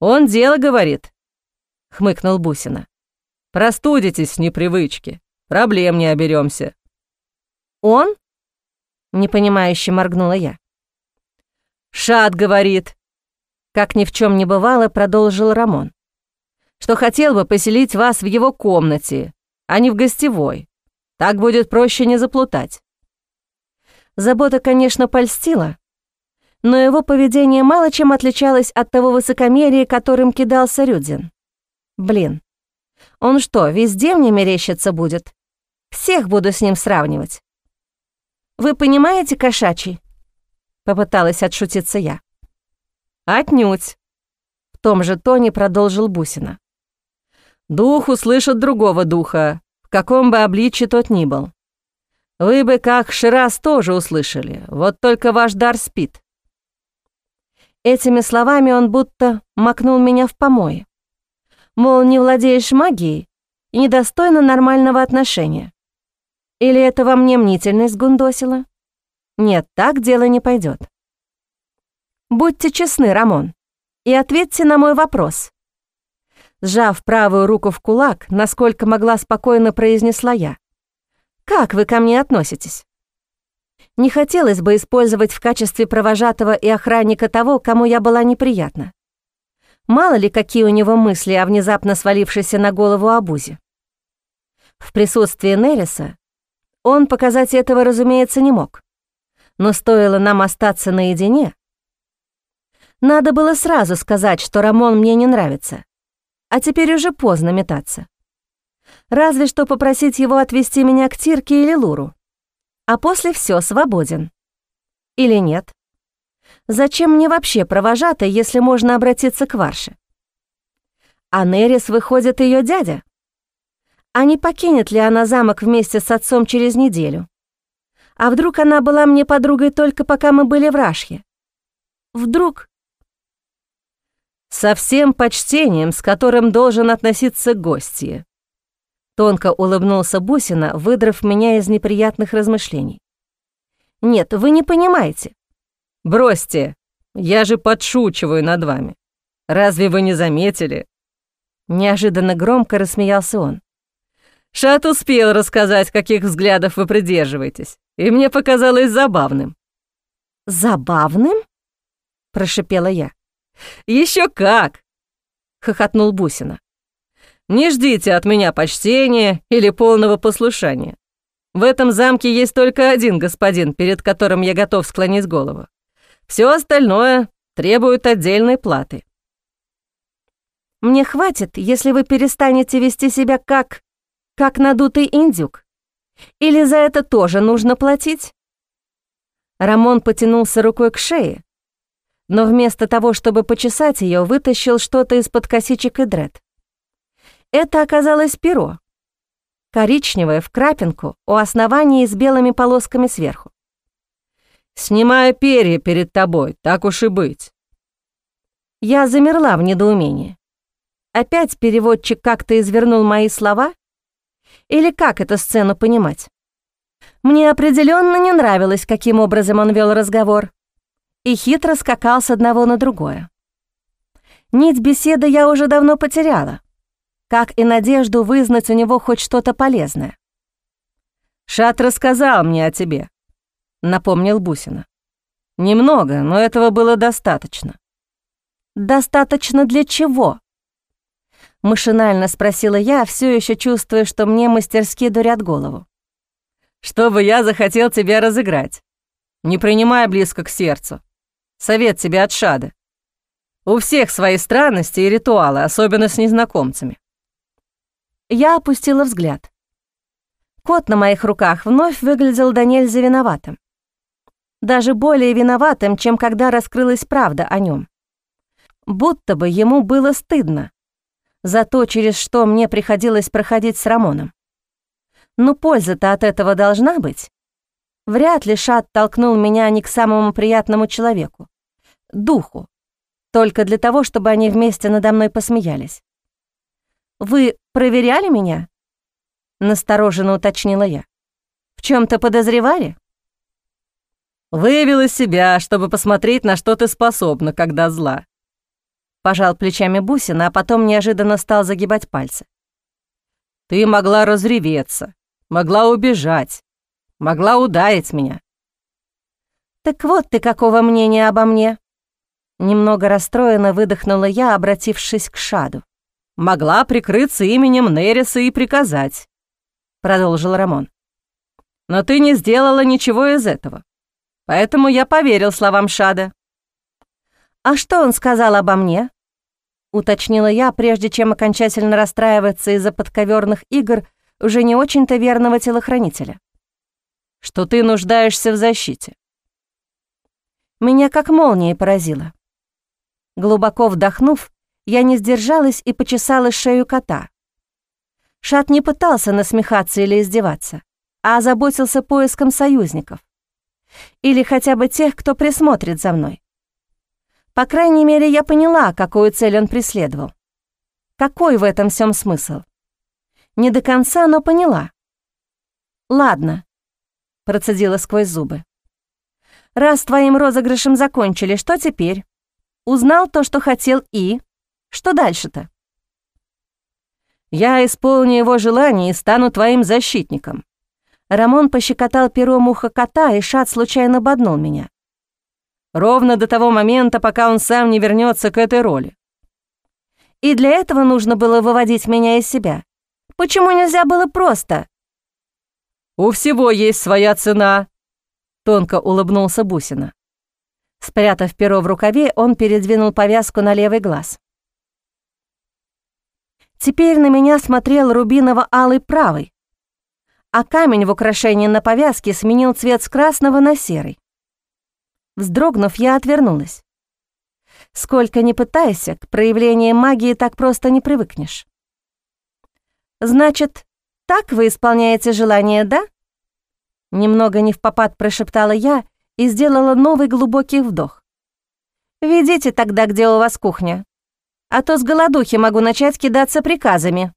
«Он дело говорит», — хмыкнул Бусина. «Простудитесь с непривычки, проблем не оберемся. «Он?» — непонимающе моргнула я. «Шат говорит», — как ни в чем не бывало, продолжил Рамон, «что хотел бы поселить вас в его комнате, а не в гостевой. Так будет проще не заплутать. Забота, конечно, польстила, но его поведение мало чем отличалось от того высокомерия, которым кидался Рюдзин. Блин, он что, везде мне мерещиться будет? Всех буду с ним сравнивать. «Вы понимаете, кошачий?» — попыталась отшутиться я. «Отнюдь», — в том же тоне продолжил Бусина. «Дух услышит другого духа, в каком бы обличье тот ни был. Вы бы, как Шираз, тоже услышали, вот только ваш дар спит». Этими словами он будто макнул меня в помои. Мол, не владеешь магией и недостойно нормального отношения. Или это во мне мнительность гундосила? Нет, так дело не пойдет. Будьте честны, Рамон, и ответьте на мой вопрос. Сжав правую руку в кулак, насколько могла спокойно произнесла я. «Как вы ко мне относитесь?» Не хотелось бы использовать в качестве провожатого и охранника того, кому я была неприятна. Мало ли, какие у него мысли о внезапно свалившейся на голову обузе. В присутствии Нериса он показать этого, разумеется, не мог. Но стоило нам остаться наедине, надо было сразу сказать, что Рамон мне не нравится. А теперь уже поздно метаться. Разве что попросить его отвезти меня к Тирке или Луру а после все свободен. Или нет? Зачем мне вообще провожатый, если можно обратиться к Варше? А Нерис выходит ее дядя. А не покинет ли она замок вместе с отцом через неделю? А вдруг она была мне подругой только пока мы были в Рашье? Вдруг... Со всем почтением, с которым должен относиться гостья. Тонко улыбнулся Бусина, выдрав меня из неприятных размышлений. «Нет, вы не понимаете». «Бросьте, я же подшучиваю над вами. Разве вы не заметили?» Неожиданно громко рассмеялся он. Шат успел рассказать, каких взглядов вы придерживаетесь, и мне показалось забавным. «Забавным?» — прошипела я. Еще как!» — хохотнул Бусина. Не ждите от меня почтения или полного послушания. В этом замке есть только один господин, перед которым я готов склонить голову. Все остальное требует отдельной платы. Мне хватит, если вы перестанете вести себя как... как надутый индюк. Или за это тоже нужно платить? Рамон потянулся рукой к шее, но вместо того, чтобы почесать ее, вытащил что-то из-под косичек и дред. Это оказалось перо. Коричневое в крапинку у основания с белыми полосками сверху. «Снимаю перья перед тобой, так уж и быть». Я замерла в недоумении. Опять переводчик как-то извернул мои слова? Или как эту сцену понимать? Мне определенно не нравилось, каким образом он вел разговор, и хитро скакал с одного на другое. Нить беседы я уже давно потеряла как и надежду вызнать у него хоть что-то полезное. «Шат рассказал мне о тебе», — напомнил Бусина. «Немного, но этого было достаточно». «Достаточно для чего?» Машинально спросила я, все еще чувствуя, что мне мастерски дурят голову. «Чтобы я захотел тебя разыграть. Не принимай близко к сердцу. Совет тебе от Шада. У всех свои странности и ритуалы, особенно с незнакомцами. Я опустила взгляд. Кот на моих руках вновь выглядел до нельзя виноватым. Даже более виноватым, чем когда раскрылась правда о нем. Будто бы ему было стыдно за то, через что мне приходилось проходить с Рамоном. Но польза-то от этого должна быть. Вряд ли Шат толкнул меня не к самому приятному человеку, духу, только для того, чтобы они вместе надо мной посмеялись. «Вы проверяли меня?» — настороженно уточнила я. «В чем то подозревали?» «Выявила себя, чтобы посмотреть, на что ты способна, когда зла». Пожал плечами Бусина, а потом неожиданно стал загибать пальцы. «Ты могла разреветься, могла убежать, могла ударить меня». «Так вот ты какого мнения обо мне?» Немного расстроенно выдохнула я, обратившись к Шаду могла прикрыться именем Нериса и приказать», — продолжил Рамон. «Но ты не сделала ничего из этого, поэтому я поверил словам Шада». «А что он сказал обо мне?» — уточнила я, прежде чем окончательно расстраиваться из-за подковерных игр уже не очень-то верного телохранителя. «Что ты нуждаешься в защите». Меня как молнией поразило. Глубоко вдохнув, я не сдержалась и почесала шею кота. Шат не пытался насмехаться или издеваться, а озаботился поиском союзников. Или хотя бы тех, кто присмотрит за мной. По крайней мере, я поняла, какую цель он преследовал. Какой в этом всем смысл? Не до конца, но поняла. «Ладно», — процедила сквозь зубы. Раз твоим розыгрышем закончили, что теперь? Узнал то, что хотел, и... Что дальше-то? Я исполню его желание и стану твоим защитником. Рамон пощекотал пером ухо кота, и Шат случайно боднул меня. Ровно до того момента, пока он сам не вернется к этой роли. И для этого нужно было выводить меня из себя. Почему нельзя было просто? «У всего есть своя цена», — тонко улыбнулся Бусина. Спрятав перо в рукаве, он передвинул повязку на левый глаз. Теперь на меня смотрел рубиново-алый правый, а камень в украшении на повязке сменил цвет с красного на серый. Вздрогнув, я отвернулась. Сколько ни пытайся, к проявлению магии так просто не привыкнешь. «Значит, так вы исполняете желание, да?» Немного не в попад прошептала я и сделала новый глубокий вдох. «Ведите тогда, где у вас кухня. А то с голодухи могу начать кидаться приказами».